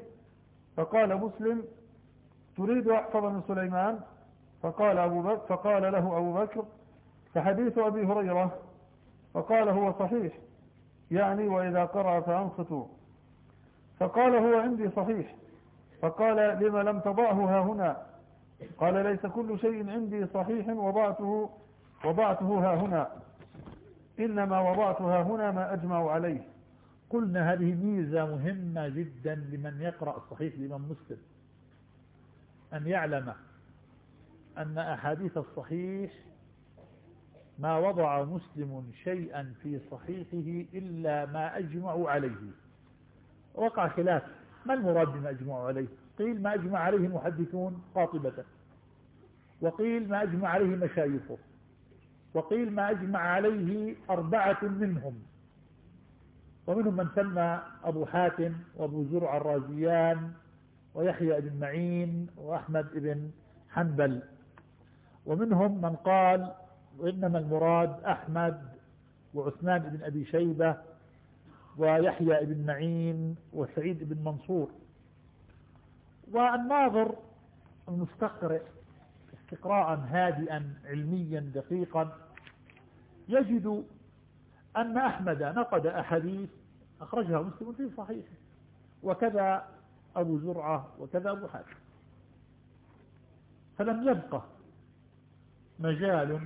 فقال مسلم تريد أحفظ من سليمان؟ فقال, أبو بكر فقال له أبو بكر فحديث أبي هريرة فقال هو صحيح. يعني وإذا قرأ فأنصتوا. فقال هو عندي صحيح. فقال لما لم تضعه ها هنا؟ قال ليس كل شيء عندي صحيح وضعته وضعته ها هنا. إنما وضعتها هنا ما أجمع عليه. قلنا هذه ميزة مهمة جدا لمن يقرأ صحيح الإمام مسلم. أن يعلم أن أحاديث الصحيح ما وضع مسلم شيئا في صحيحه إلا ما أجمع عليه. وقع خلاف. ما المراد بما أجمع عليه؟ قيل ما أجمع عليه المحدثون قاطبة وقيل ما أجمع عليه مشايخه. وقيل ما أجمع عليه أربعة منهم. ومنهم من سمى أبو حاتم وأبو زرع الرازيان ويحيى بن معين وأحمد بن حنبل. ومنهم من قال وإنما المراد أحمد وعثمان بن أبي شيبة ويحيى بن معين وسعيد بن منصور. والناظر المستقرئ استقراء هادئا علميا دقيقا يجد أن أحمد نقد أحاديث أخرجها مسلم في صحيح وكذا أبو زرعة وكذا أبو حاتم. فلم يبقى مجال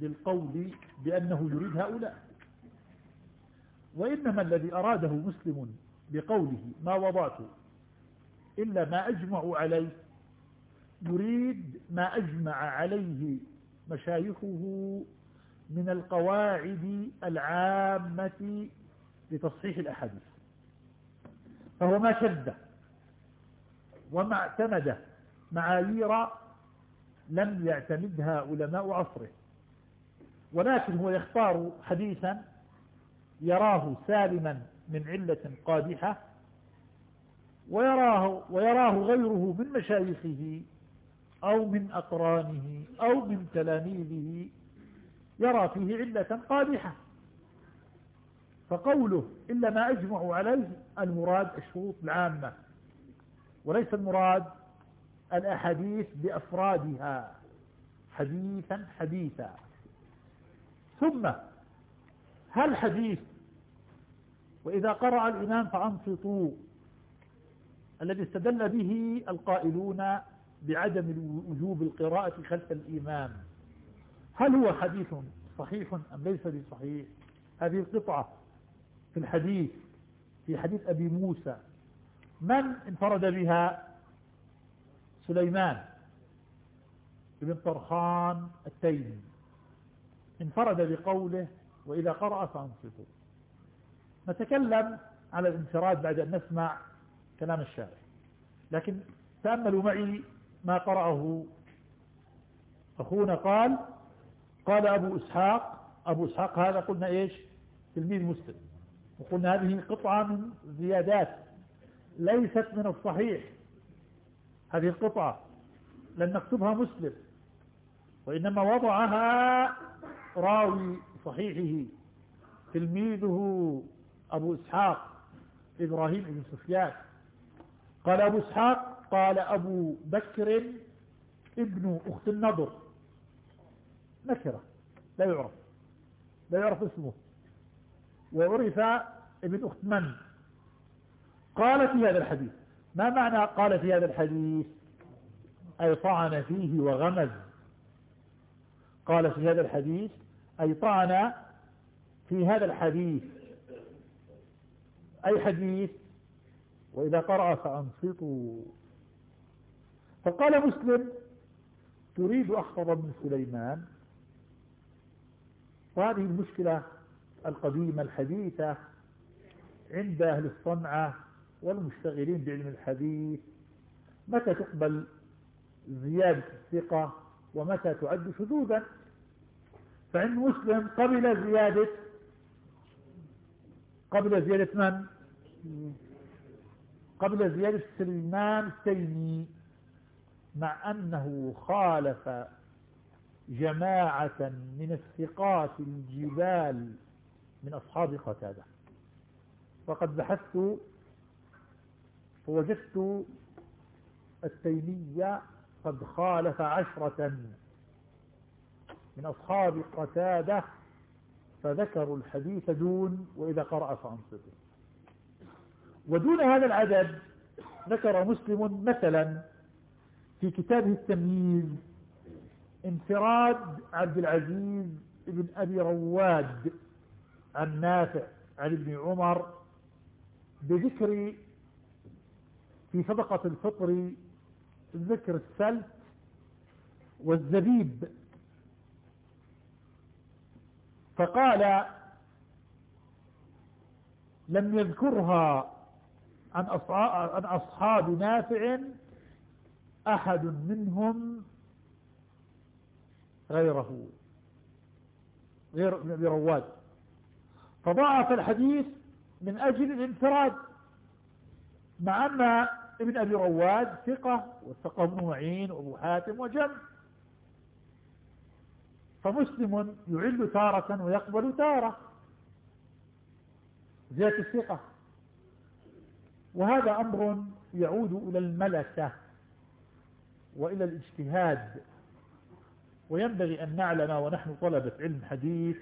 للقول بأنه يريد هؤلاء. وإنما الذي أراده مسلم بقوله ما وضعت إلا ما أجمع عليه يريد ما أجمع عليه مشايخه من القواعد العامة لتصحيح الأحاديث. فهو ما شد وما اعتمد معايير لم يعتمدها علماء عصره. ولكن هو يختار حديثا يراه سالما من علة قادحة ويراه, ويراه غيره من مشايخه أو من أقرانه أو من تلاميذه يرى فيه علة قادحة. فقوله إلا ما أجمع عليه المراد الشروط العامة وليس المراد الأحاديث بأفرادها حديثا حديثا. ثم هل حديث؟ وإذا قرأ الإمام فأنصتوا. الذي استدل به القائلون بعدم وجوب القراءة خلف الإمام. هل هو حديث صحيح أم ليس بصحيح؟ هذه القطعة في الحديث في حديث أبي موسى. من انفرد بها؟ سليمان بن طرخان التيمي. انفرد بقوله وإذا قرأ فأنصتوا. نتكلم على الانفراد بعد أن نسمع كلام الشارع. لكن تأملوا معي ما قرأه. أخونا قال قال أبو إسحاق أبو إسحاق هذا قلنا إيش؟ تلميذ مسلم. وقلنا هذه قطعة من زيادات ليست من الصحيح. هذه القطعة لن نكتبها مسلم وإنما وضعها راوي صحيحه تلميذه أبو إسحاق إبراهيم بن سفيان. قال أبو إسحاق قال أبو بكر ابن أخت النضر. نكرة لا يعرف لا يعرف اسمه. وعرف ابن أخت من؟ قال في هذا الحديث. ما معنى قال في هذا الحديث؟ أي طعن فيه وغمز. قال في هذا الحديث أي طعن في هذا الحديث. أي حديث؟ وإذا قرأ فأنصتوا. فقال مسلم تريد أحفظ من سليمان. وهذه المشكلة القديمة الحديثة عند أهل الصنعة والمشتغلين بعلم الحديث. متى تقبل زيادة الثقة؟ ومتى تعد شذوذا؟ فعند مسلم قبل زيادة قبل زيادة من؟ قبل زيادة سلمان التيمي مع أنه خالف جماعة من الثقات الجبال من أصحاب قتادة. وقد بحثت فوجدت التيمية قد خالف عشرة من أصحاب قتادة فذكروا الحديث دون وإذا قرأ فأنصته ودون هذا العدد ذكر مسلم مثلا في كتابه التمييز انفراد عبد العزيز بن أبي رواد عن نافع عن ابن عمر بذكر في صدقة الفطر ذكر السلت والزبيب فقال لم يذكرها عن أصحاب نافع أحد منهم غيره غير ابن أبي رواد فضاعف الحديث من أجل الانفراد مع أن ابن أبي رواد ثقة وثقة ابن معين وأبو حاتم وجمع فمسلم يعل تارة ويقبل تارة. زيادة الثقة. وهذا أمر يعود إلى الملكة وإلى الاجتهاد. وينبغي أن نعلم ونحن طلبة علم حديث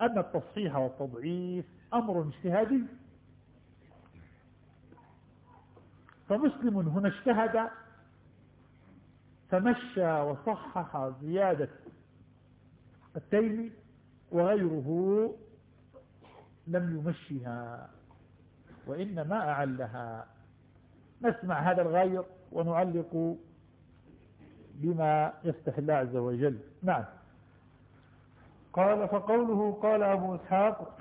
أن التصحيح والتضعيف أمر اجتهادي. فمسلم هنا اجتهد فمشى وصحح زيادة التيمي وغيره لم يمشيها وإنما أعلها. نسمع هذا الغير ونعلق بما يفتح الله عز وجل. نعم. قال فقوله قال أبو إسحاق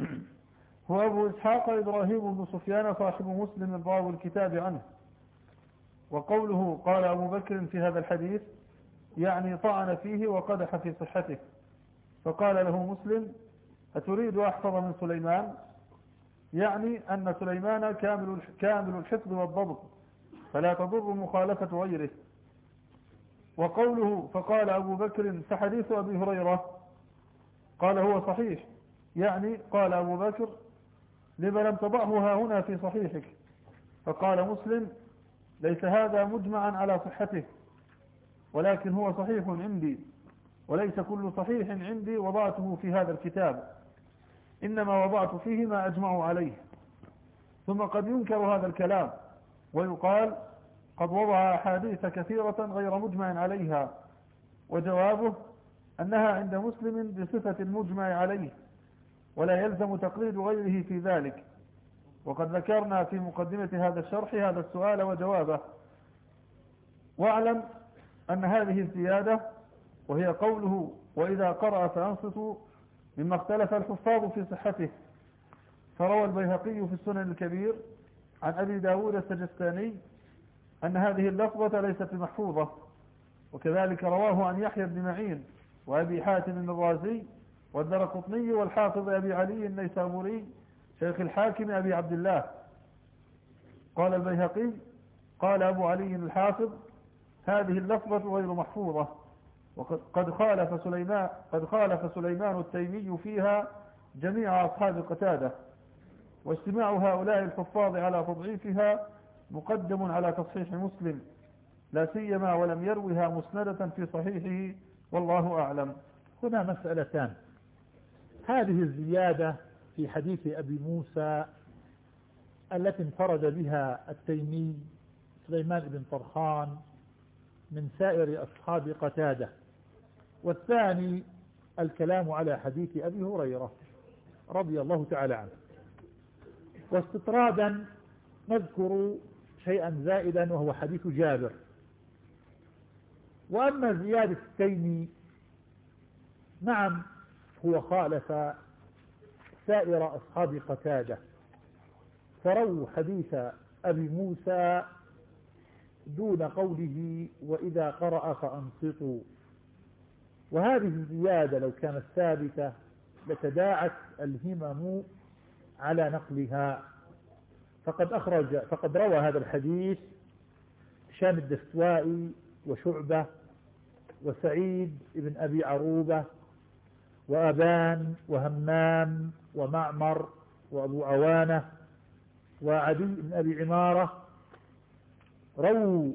هو أبو إسحاق إبراهيم بن سفيان صاحب مسلم راوي الكتاب عنه. وقوله قال أبو بكر في هذا الحديث يعني طعن فيه وقدح في صحته. فقال له مسلم أتريد أحفظ من سليمان؟ يعني أن سليمان كامل كامل الحفظ والضبط فلا تضر مخالفة غيره. وقوله فقال أبو بكر فحديث أبي هريرة قال هو صحيح. يعني قال أبو بكر لما لم تضعه ها هنا في صحيحك؟ فقال مسلم ليس هذا مجمعا على صحته ولكن هو صحيح عندي. وليس كل صحيح عندي وضعته في هذا الكتاب. إنما وضعت فيه ما أجمع عليه. ثم قد ينكر هذا الكلام ويقال قد وضع أحاديث كثيرة غير مجمع عليها وجوابه أنها عند مسلم بصفة المجمع عليه ولا يلزم تقليد غيره في ذلك. وقد ذكرنا في مقدمة هذا الشرح هذا السؤال وجوابه. واعلم أن هذه الزيادة وهي قوله وإذا قرأ فأنصتوا مما اختلف الحفاظ في صحته. فروى البيهقي في السنن الكبير عن أبي داود السجستاني أن هذه اللفظة ليست محفوظة وكذلك رواه عن يحيى بن معين وأبي حاتم الرازي والدرقطني والحافظ أبي علي النيسابوري شيخ الحاكم أبي عبد الله. قال البيهقي قال أبو علي الحافظ هذه اللفظة غير محفوظة. وقد خالف سليمان قد خالف سليمان التيمي فيها جميع أصحاب قتادة واجتماع هؤلاء الحفاظ على تضعيفها مقدم على تصحيح مسلم لا سيما ولم يروها مسندة في صحيحه والله أعلم. هنا مسألتان. هذه الزيادة في حديث أبي موسى التي انفرد بها التيمي سليمان بن طرخان من سائر أصحاب قتادة. والثاني الكلام على حديث أبي هريرة رضي الله تعالى عنه. واستطرادا نذكر شيئا زائدا وهو حديث جابر. وأما زيادة التيمي نعم هو خالف سائر أصحاب قتادة فروا حديث أبي موسى دون قوله وإذا قرأ فأنصتوا. وهذه الزيادة لو كانت ثابتة لتداعت الهمم على نقلها. فقد أخرج فقد روى هذا الحديث شام الدستوائي وشعبة وسعيد بن أبي عروبة وأبان وهمام ومعمر وأبو عوانة وعدي بن أبي عمارة رووا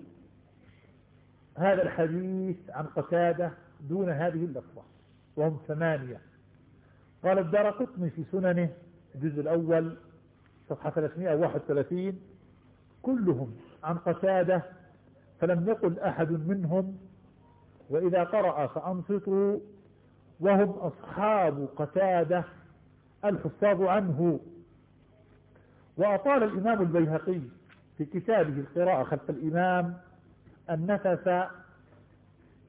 هذا الحديث عن قتادة دون هذه اللفظة وهم ثمانية. قال الدار قطني في سننه الجزء الأول صفحة 331 كلهم عن قتادة فلم يقل أحد منهم وإذا قرأ فأنصتوا وهم أصحاب قتادة الحفاظ عنه. وأطال الإمام البيهقي في كتابه القراءة خلف الإمام النفس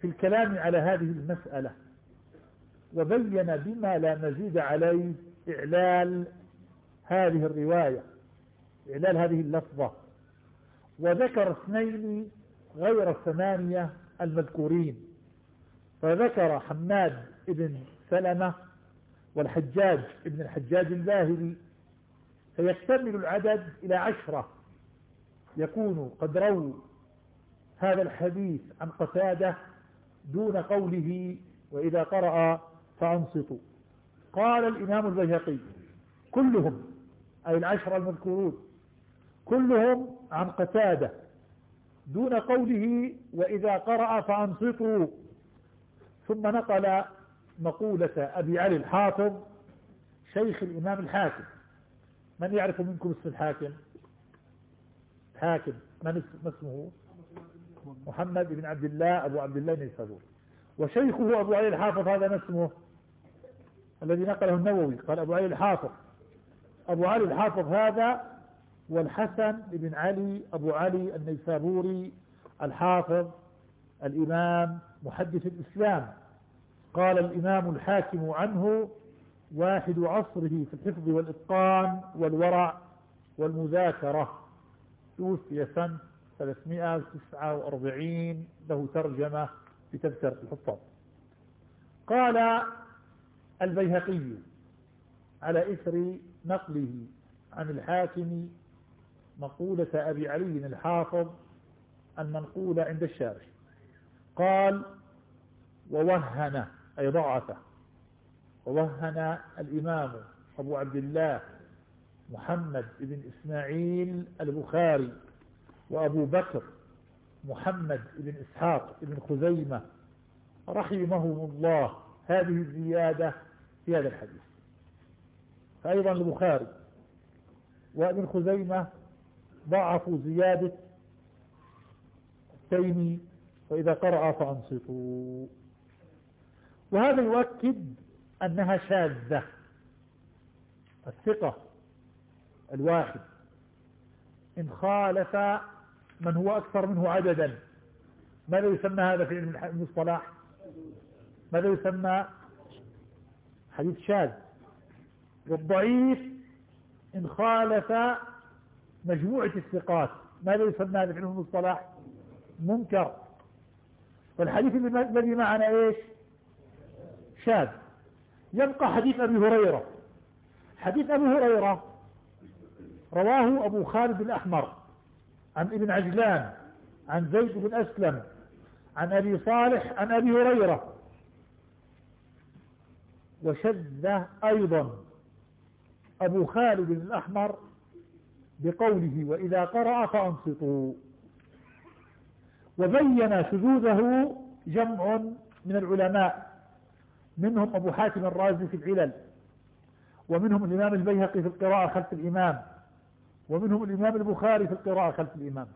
في الكلام على هذه المسألة. وبين بما لا مزيد عليه إعلال هذه الرواية إعلال هذه اللفظة. وذكر اثنين غير الثمانية المذكورين. فذكر حماد بن سلمة والحجاج ابن الحجاج الباهلي. فيكتمل العدد إلى عشرة. يكون قد رووا هذا الحديث عن قتادة دون قوله وإذا قرأ فأنصتوا. قال الإمام البيهقي كلهم أي العشرة المذكورون كلهم عن قتادة دون قوله وإذا قرأ فأنصتوا. ثم نقل مقولة أبي علي الحافظ شيخ الإمام الحاكم. من يعرف منكم اسم الحاكم؟ حاكم. من اسمه؟ محمد بن عبد الله أبو عبد الله بن سبور وشيخه أبو علي الحافظ هذا ما اسمه؟ الذي نقله النووي. قال أبو علي الحافظ. أبو علي الحافظ هذا والحسن بن علي أبو علي النيسابوري الحافظ الإمام محدث الإسلام. قال الإمام الحاكم عنه واحد عصره في الحفظ والإتقان والورع والمذاكرة. توفي سنة 349 له ترجمة في تذكرة الحفاظ قال البيهقي على إثر نقله عن الحاكم مقولة أبي علي الحافظ المنقولة عند الشارع قال ووهن أي ضعفه ووهن الإمام أبو عبد الله محمد بن إسماعيل البخاري وأبو بكر محمد بن إسحاق بن خزيمة رحمهم الله. هذه الزيادة في هذا الحديث. فأيضا البخاري. وابن خزيمة ضعفوا زيادة التيمي وإذا قرأ فأنصتوا. وهذا يؤكد أنها شاذة. الثقة الواحد. إن خالف من هو أكثر منه عددا؟ ماذا يسمى هذا في علم المصطلح؟ ماذا يسمى حديث شاذ؟ والضعيف إن خالف مجموعة الثقات. ماذا يسمى هذا في علم المصطلح؟ منكر. والحديث الذي معنا إيش؟ شاذ. يبقى حديث أبي هريرة. حديث أبي هريرة رواه أبو خالد الأحمر. عن ابن عجلان عن زيد بن أسلم عن أبي صالح عن أبي هريرة. وشذ أيضا أبو خالد الأحمر بقوله وإذا قرأ فأنصتوا. وبين شذوذه جمع من العلماء منهم أبو حاتم الرازي في العلل ومنهم الإمام البيهقي في القراءة خلف الإمام. ومنهم الإمام البخاري في القراءة خلف الإمام.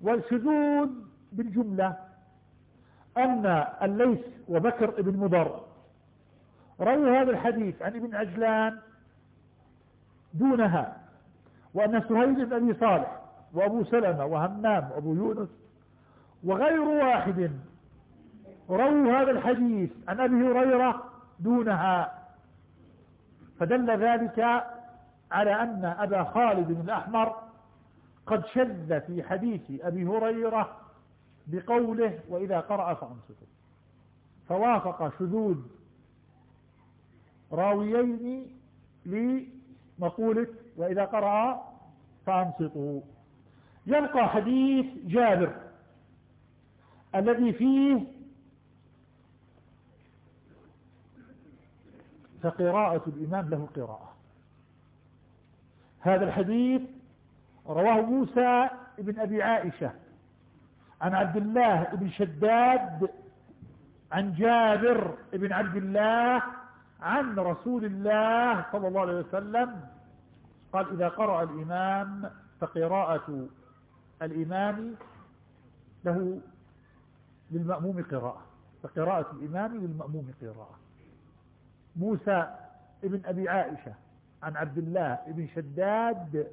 والشذوذ بالجملة أن الليث وبكر بن مضر رووا هذا الحديث عن ابن عجلان دونها وأن سهيل بن أبي صالح وأبو سلمة وهمام وأبو يونس وغير واحد رووا هذا الحديث عن أبي هريرة دونها. فدل ذلك على أن أبا خالد الأحمر قد شذ في حديث أبي هريرة بقوله وإذا قرأ فأنصته فوافق شذوذ راويين لمقولة وإذا قرأ فأنصتوا. يبقى حديث جابر الذي فيه فقراءة الإمام له قراءة. هذا الحديث رواه موسى بن أبي عائشة عن عبد الله بن شداد عن جابر بن عبد الله عن رسول الله صلى الله عليه وسلم قال إذا قرأ الإمام فقراءة الإمام له للمأموم قراءة فقراءة الإمام للمأموم قراءة. موسى ابن أبي عائشة عن عبد الله بن شداد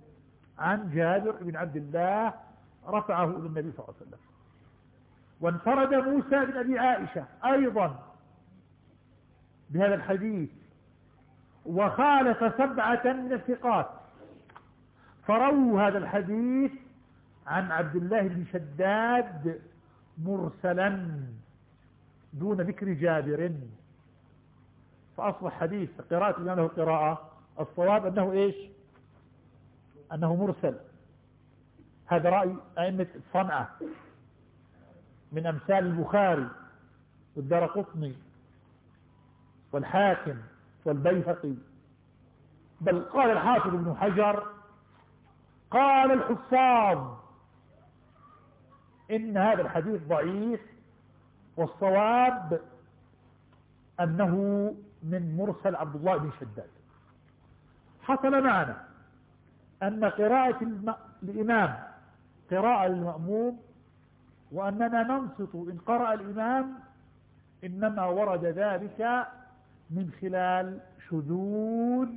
عن جابر بن عبد الله رفعه إلى النبي صلى الله عليه وسلم. وانفرد موسى بن أبي عائشة أيضا بهذا الحديث وخالف سبعة من الثقات. فرووا هذا الحديث عن عبد الله بن شداد مرسلا دون ذكر جابر. فأصبح حديث قراءة له قراءة الصواب أنه إيش؟ أنه مرسل. هذا رأي أئمة صنعة من أمثال البخاري والدار قطني والحاكم والبيهقي. بل قال الحافظ ابن حجر قال الحفاظ إن هذا الحديث ضعيف والصواب أنه من مرسل عبد الله بن شداد. حصل معنا أن قراءة الإمام قراءة للمأموم وأننا ننصت إن قرأ الإمام إنما ورد ذلك من خلال شذوذ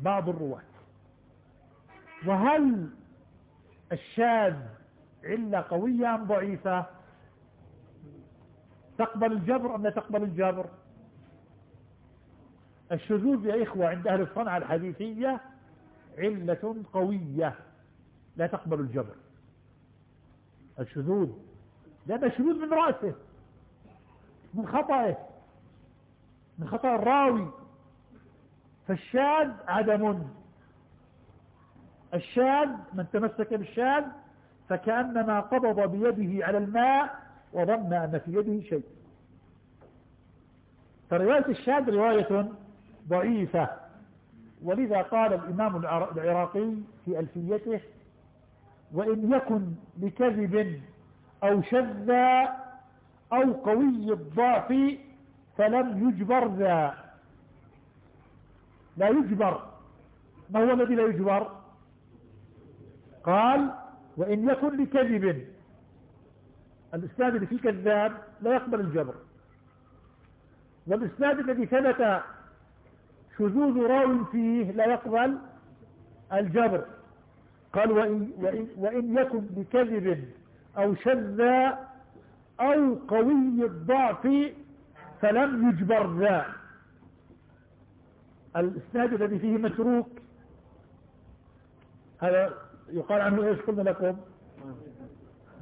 بعض الرواة. وهل الشاذ علة قوية أم ضعيفة؟ تقبل الجبر أم لا تقبل الجبر؟ الشذوذ يا إخوة عند أهل الصنعة الحديثية علة قوية لا تقبل الجبر. الشذوذ لأن الشذوذ من رأسه من خطأه من خطأ الراوي. فالشاذ عدم. الشاذ من تمسك بالشاذ فكأنما قبض بيده على الماء وظن أن في يده شيء. فرواية الشاذ رواية ضعيفة. ولذا قال الإمام العراقي في ألفيته وإن يكن بكذب أو شذ أو قوي الضعف فلم يجبر ذا. لا يجبر. ما هو الذي لا يجبر؟ قال وإن يكن لكذب. الإسناد اللي فيه كذاب لا يقبل الجبر. والإسناد الذي ثبت شذوذ راو فيه لا يقبل الجبر. قال وإن, وإن, وإن يكن بكذب أو شذ أو قوي الضعف فلم يجبر ذا. الإسناد الذي فيه متروك. هذا يقال عنه إيش قلنا لكم؟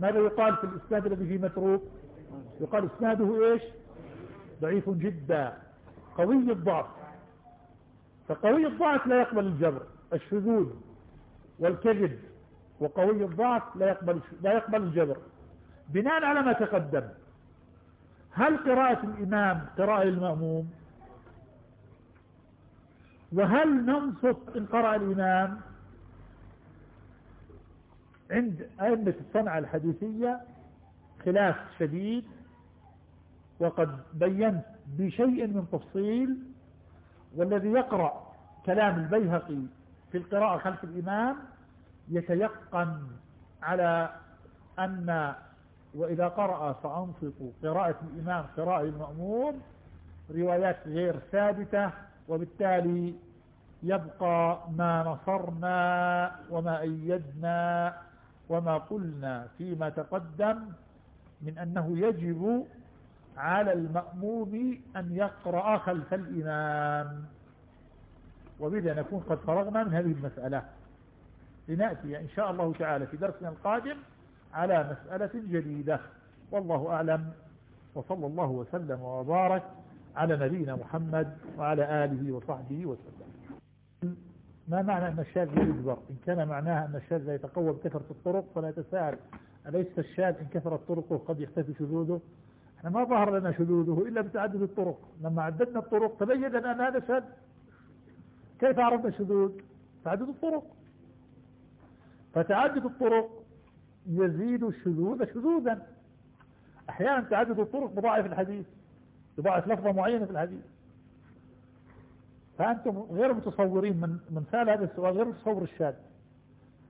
ماذا يقال في الإسناد الذي فيه متروك؟ يقال إسناده إيش؟ ضعيف جدا. قوي الضعف. فقوي الضعف لا يقبل الجبر الشذوذ والكذب وقوي الضعف لا يقبل لا يقبل الجبر. بناء على ما تقدم هل قراءة الإمام قراءة للمأموم؟ وهل ننصت إن قرأ الإمام؟ عند أئمة الصنعة الحديثية خلاف شديد وقد بينت بشيء من تفصيل والذي يقرأ كلام البيهقي في القراءة خلف الإمام يتيقن على أن وإذا قرأ فأنصتوا قراءة الإمام قراءة المأموم روايات غير ثابتة وبالتالي يبقى ما نصرنا وما أيدنا وما قلنا فيما تقدم من أنه يجب على المأموم أن يقرأ خلف الإمام. وبذا نكون قد فرغنا من هذه المسألة. لنأتي إن شاء الله تعالى في درسنا القادم على مسألة جديدة. والله أعلم. وصلى الله وسلم وبارك على نبينا محمد وعلى آله وصحبه وسلم. ما معنى أن الشاذ يجبر؟ إن كان معناها أن الشاذ لا يتقوى بكثرة الطرق فلا يتساءل أليس الشاذ إن كثرت طرقه قد يختفي شذوذه؟ ما ظهر لنا شذوذه إلا بتعدد الطرق. لما عددنا الطرق تبين لنا أن هذا شذ. كيف عرفنا الشذوذ تعدد الطرق. فتعدد الطرق يزيد الشذوذ شذوذا. أحيانا تعدد الطرق بضاعف الحديث بضاعف لفظة معينة في الحديث. فأنتم غير متصورين من من سأل هذا السؤال غير متصور الشاذ.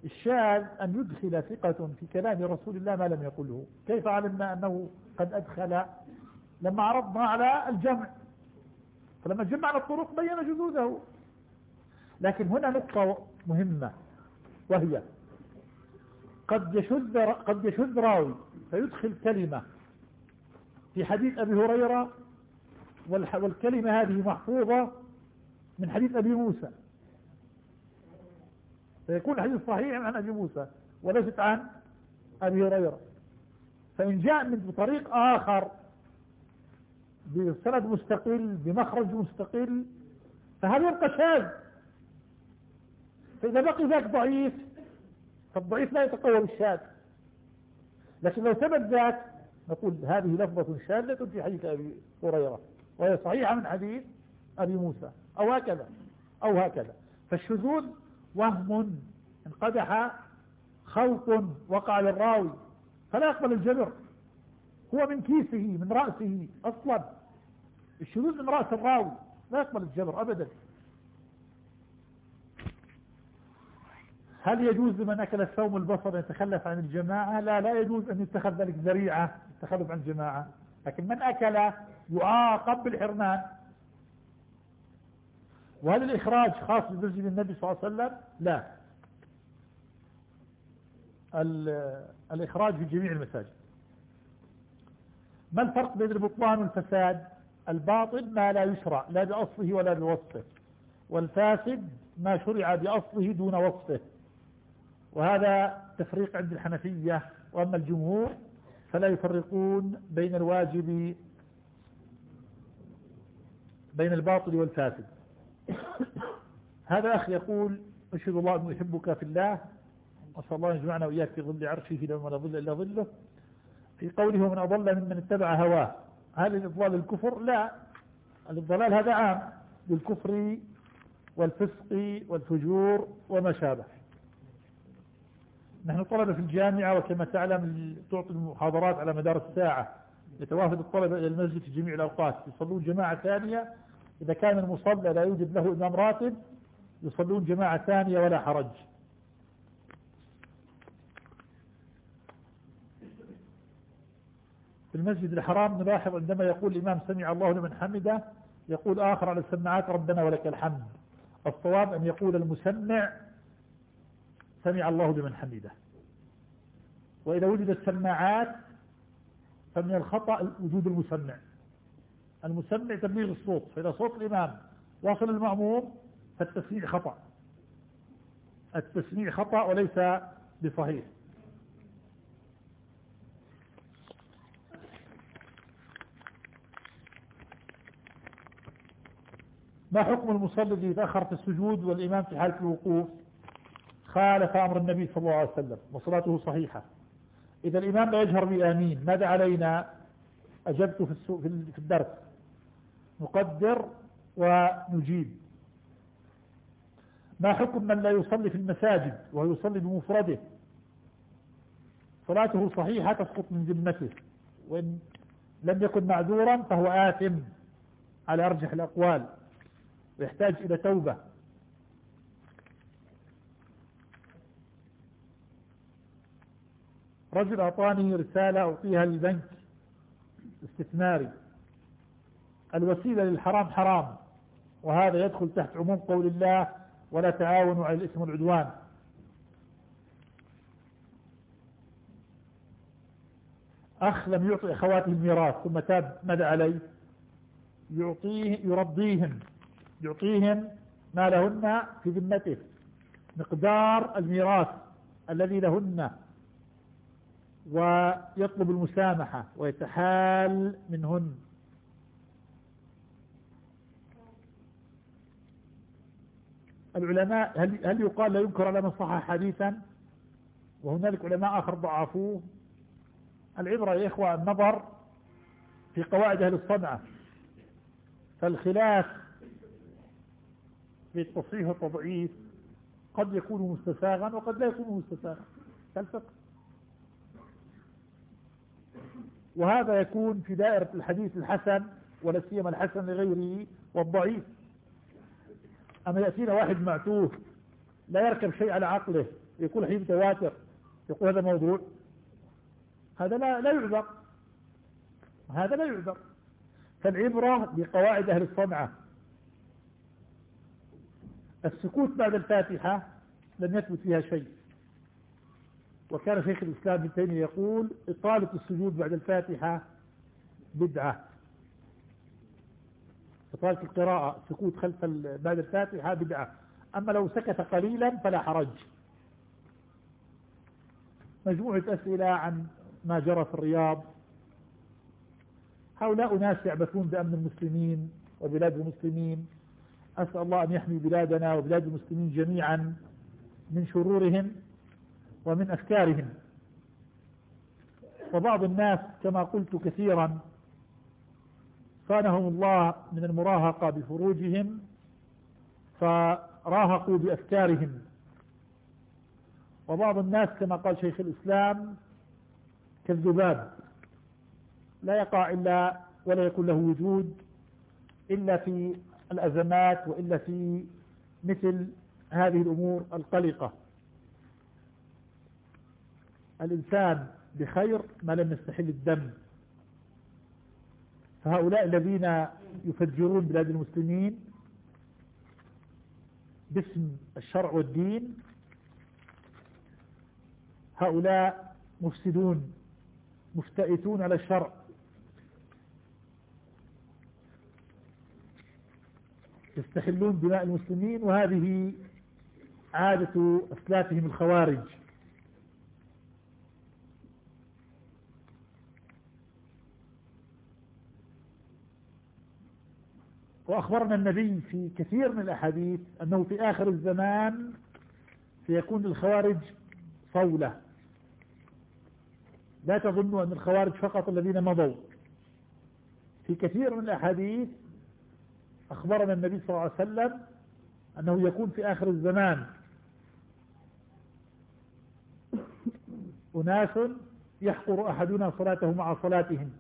الشاذ أن يدخل ثقة في كلام رسول الله ما لم يقله. كيف علمنا أنه قد أدخل لما عرضنا على الجمع؟ فلما جمعنا الطرق بين جذوذه. لكن هنا نقطة مهمة وهي قد يشذ قد يشذ راوي فيدخل كلمة في حديث أبي هريرة والكلمة هذه محفوظة من حديث أبي موسى. فيكون الحديث صحيح عن أبي موسى وليست عن أبي هريرة. فإن جاء من بطريق آخر بسند مستقل بمخرج مستقل فهذا يبقى شاذ. فإذا بقي ذاك ضعيف فالضعيف لا يتقوى بالشاذ. لكن لو ثبت ذاك نقول هذه لفظة شاذة في حديث أبي هريرة وهي صحيحة من حديث أبي موسى أو هكذا أو هكذا. فالشذوذ وهم انقدح خلط وقع للراوي فلا يقبل الجبر. هو من كيسه من رأسه أصلا. الشذوذ من رأس الراوي لا يقبل الجبر أبدا. هل يجوز لمن أكل الثوم البصر يتخلف عن الجماعة؟ لا لا يجوز أن يتخذ ذلك ذريعة التخلف عن الجماعة. لكن من أكل يعاقب بالحرمان. وهل الإخراج خاص بمسجد النبي صلى الله عليه وسلم؟ لا. الإخراج في جميع المساجد. ما الفرق بين البطلان والفساد؟ الباطل ما لا يشرع لا بأصله ولا بوصفه والفاسد ما شرع بأصله دون وصفه. وهذا تفريق عند الحنفية وأما الجمهور فلا يفرقون بين الواجب بين الباطل والفاسد. *coughs* هذا أخ يقول أشهد الله أنه يحبك في الله وصلى الله يجمعنا وإياك في ظل عرشه يوم لا ظل إلا ظله. في قوله من أضل ممن اتبع هواه. هل الإضلال الكفر؟ لا. الضلال هذا عام للكفر والفسق والفجور وما شابه. نحن طلبة في الجامعة وكما تعلم تعطي المحاضرات على مدار الساعة. يتوافد الطلبة إلى المسجد في جميع الأوقات. يصلون جماعة ثانية إذا كان المصلى لا يوجد له إمام راتب يصلون جماعة ثانية ولا حرج. في المسجد الحرام نلاحظ عندما يقول الإمام سمع الله لمن حمده يقول آخر على السماعات ربنا ولك الحمد. الصواب أن يقول المسمع سمع الله لمن حمده. وإذا وجدت سماعات فمن الخطأ وجود المسمع. المسمع تبليغ الصوت فإذا صوت الإمام واصل المأموم فالتسميع خطأ. التسميع خطأ وليس بصحيح. ما حكم المصلي الذي تأخر في السجود والإمام في حالة الوقوف؟ خالف أمر النبي صلى الله عليه وسلم وصلاته صحيحة. إذا الإمام لا يجهر بآمين ماذا علينا؟ أجبت في الدرس. نقدر ونجيب. ما حكم من لا يصلي في المساجد ويصلي بمفرده؟ صلاته صحيحة تسقط من ذمته وإن لم يكن معذورا فهو آثم على أرجح الأقوال ويحتاج إلى توبة. رجل أعطاني رسالة أعطيها للبنك استثماري الوسيلة للحرام حرام وهذا يدخل تحت عموم قول الله ولا تعاونوا على الإثم والعدوان أخ لم يعطي أخواته الميراث ثم تاب ماذا عليه؟ يعطيه يرضيهم يعطيهم ما لهن في ذمته مقدار الميراث الذي لهن ويطلب المسامحة ويتحال منهن. العلماء هل, هل يقال لا ينكر على من صح حديثا؟ وهنالك علماء آخر ضعفوه. العبرة يا إخوة النظر في قواعد أهل الصنعة. فالخلاف في التصحيح والتضعيف قد يكون مستساغا وقد لا يكون مستساغا. كالفقه وهذا يكون في دائرة الحديث الحسن ولا سيما الحسن لغيره والضعيف. أما يأتينا واحد معتوه لا يركب شيء على عقله يقول حديث تواتر يقول هذا موضوع. هذا لا لا يعذر هذا لا يعذر فالعبرة بقواعد أهل الصنعة. السكوت بعد الفاتحة لم يثبت فيها شيء. وكان شيخ الإسلام ابن تيمية يقول إطالة السجود بعد الفاتحة بدعة. إطالة القراءة سكوت خلف بعد الفاتحة بدعة. أما لو سكت قليلا فلا حرج. مجموعة أسئلة عن ما جرى في الرياض. هؤلاء ناس يعبثون بأمن المسلمين وبلاد المسلمين. أسأل الله أن يحمي بلادنا وبلاد المسلمين جميعا من شرورهم ومن أفكارهم. وبعض الناس كما قلت كثيرا صانهم الله من المراهقة بفروجهم فراهقوا بأفكارهم. وبعض الناس كما قال شيخ الإسلام كالذباب لا يقع إلا ولا يكون له وجود إلا في الأزمات وإلا في مثل هذه الأمور القلقة. الإنسان بخير ما لم يستحل الدم. فهؤلاء الذين يفجرون بلاد المسلمين باسم الشرع والدين هؤلاء مفسدون مفتئتون على الشرع. يستحلون دماء المسلمين وهذه عادة أسلافهم الخوارج. وأخبرنا النبي في كثير من الأحاديث أنه في آخر الزمان سيكون للخوارج صولة لا تظنوا أن الخوارج فقط الذين مضوا. في كثير من الأحاديث أخبرنا النبي صلى الله عليه وسلم أنه يكون في آخر الزمان. أناس يحقر أحدنا صلاته مع صلاتهم.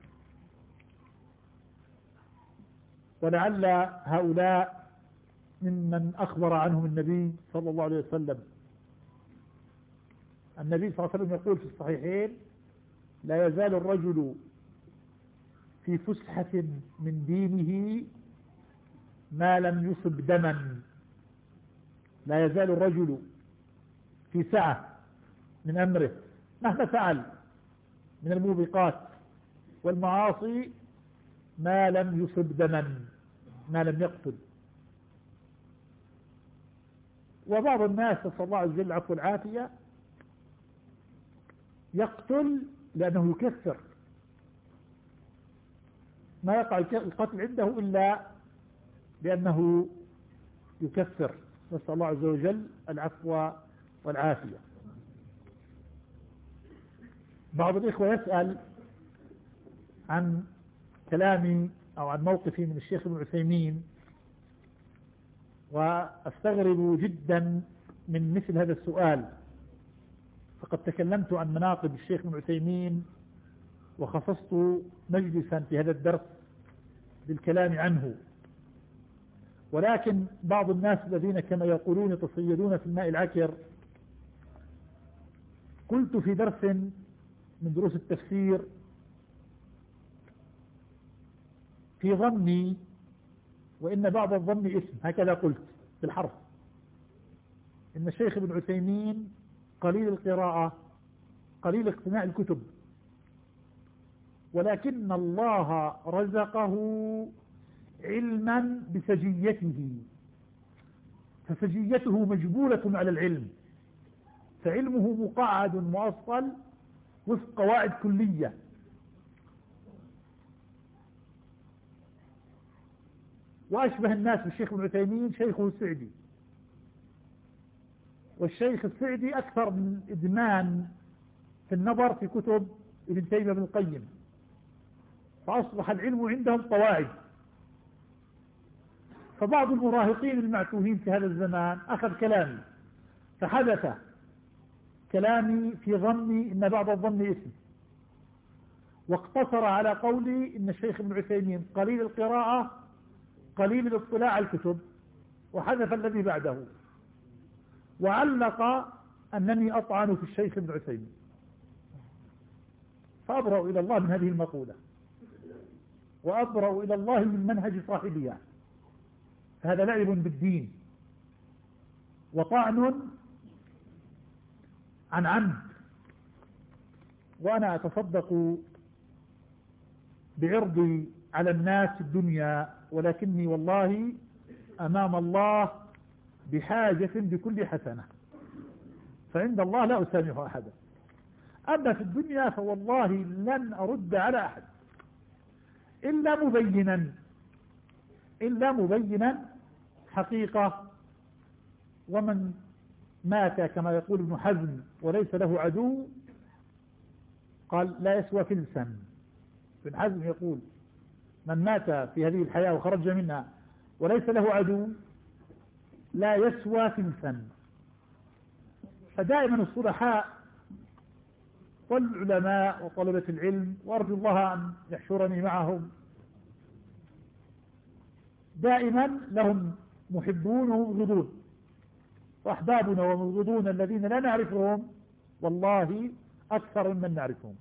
ولعل هؤلاء ممن أخبر عنهم النبي صلى الله عليه وسلم. النبي صلى الله عليه وسلم يقول في الصحيحين لا يزال الرجل في فسحة من دينه ما لم يصب دما. لا يزال الرجل في سعة من أمره. مهما فعل من الموبقات والمعاصي ما لم يصب دما. ما لم يقتل. وبعض الناس نسأل الله عز وجل العفو العافية يقتل لأنه يكفر. ما يقع القتل عنده إلا لأنه يكفر. نسأل الله عز وجل العفو والعافية. بعض الإخوة يسأل عن كلامي أو عن موقفي من الشيخ ابن عثيمين وأستغرب جدا من مثل هذا السؤال. فقد تكلمت عن مناقب الشيخ ابن عثيمين وخصصت مجلسا في هذا الدرس بالكلام عنه. ولكن بعض الناس الذين كما يقولون يتصيدون في الماء العكر قلت في درس من دروس التفسير في ظني وإن بعض الظن اسم هكذا قلت في الحرف. إن الشيخ ابن عثيمين قليل القراءة قليل اقتناء الكتب. ولكن الله رزقه علما بسجيته. فسجيته مجبولة على العلم. فعلمه مقعد مؤصل وفق قواعد كلية. وأشبه الناس بالشيخ ابن عثيمين شيخه السعدي. والشيخ السعدي أكثر من إدمان في النظر في كتب ابن تيمية بن القيم. فأصبح العلم عندهم قواعد فبعض المراهقين المعتوهين في هذا الزمان أخذ كلامي. فحدث كلامي في ظني إن بعض الظن اسم. واقتصر على قولي إن الشيخ ابن عثيمين قليل القراءة قليل الاطلاع على الكتب وحذف الذي بعده. وعلق أنني أطعن في الشيخ ابن عثيمين. فأبرأ إلى الله من هذه المقولة. وأبرأ إلى الله من منهج صاحبها فهذا لعب بالدين. وطعن عن عمد. وأنا أتصدق بعرضي على الناس الدنيا ولكني والله أمام الله بحاجة بكل حسنة. فعند الله لا أسامح أحدا. أما في الدنيا فوالله لن أرد على أحد. إلا مبينا. إلا مبينا حقيقة. ومن مات كما يقول ابن حزم وليس له عدو قال لا يسوى فلسا ابن حزم يقول من مات في هذه الحياة وخرج منها وليس له عدو لا يسوى فلسا فدائما الصلحاء والعلماء وطلبة العلم وأرجو الله أن يحشرني معهم. دائما لهم محبون ومبغضون وأحبابنا ومبغضون الذين لا نعرفهم والله أكثر من نعرفهم.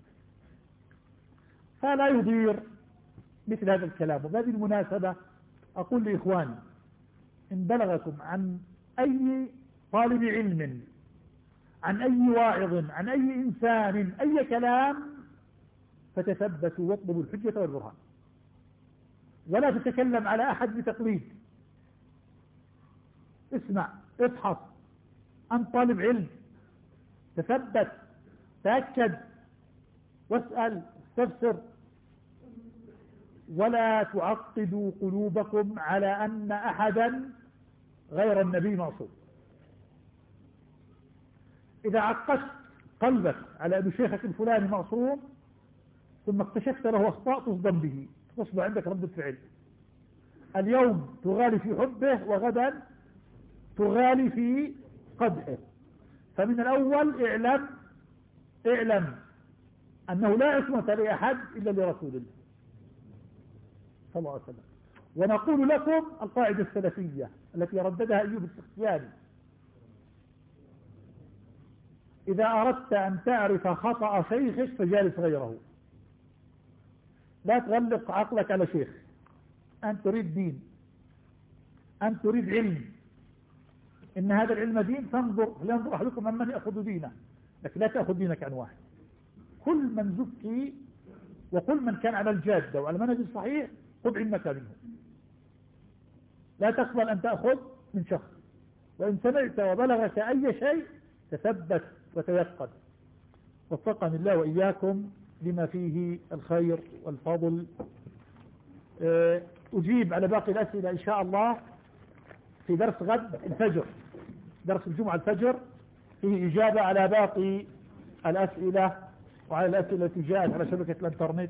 فلا يضير مثل هذا الكلام. وبهذه المناسبة أقول لإخواني إن بلغكم عن أي طالب علم عن أي واعظ عن أي إنسان أي كلام فتثبتوا واطلبوا الحجة والبرهان ولا تتكلم على أحد بتقليد. اسمع ابحث عن طالب علم. تثبت تأكد واسأل استفسر. ولا تعقدوا قلوبكم على أن أحدا غير النبي معصوم. إذا عقدت قلبك على أن شيخك الفلاني معصوم ثم اكتشفت له أخطاء تصدم به تصبح عندك ردة فعل اليوم تغالي في حبه وغدا تغالي في قدحه. فمن الأول اعلم اعلم أنه لا عصمة لأحد إلا لرسول الله. صلى الله عليه وسلم. ونقول لكم القاعدة السلفية التي رددها أيوب السختياني. إذا أردت أن تعرف خطأ شيخك فجالس غيره. لا تغلق عقلك على شيخ. أن تريد دين. أن تريد علم. إن هذا العلم دين فانظر لينظر أحدكم من يأخذ دينه؟ لكن لا تأخذ دينك عن واحد. كل من زكي وكل من كان على الجادة وعلى المنهج الصحيح خذ علمك منه. لا تقبل أن تأخذ من شخص. وإن سمعت وبلغك أي شيء تثبت وتيقن. وفقني الله وإياكم لما فيه الخير والفضل. آه، أجيب على باقي الأسئلة إن شاء الله في درس غد الفجر. درس الجمعة الفجر. فيه إجابة على باقي الأسئلة وعلى الأسئلة التي جاءت على شبكة الإنترنت.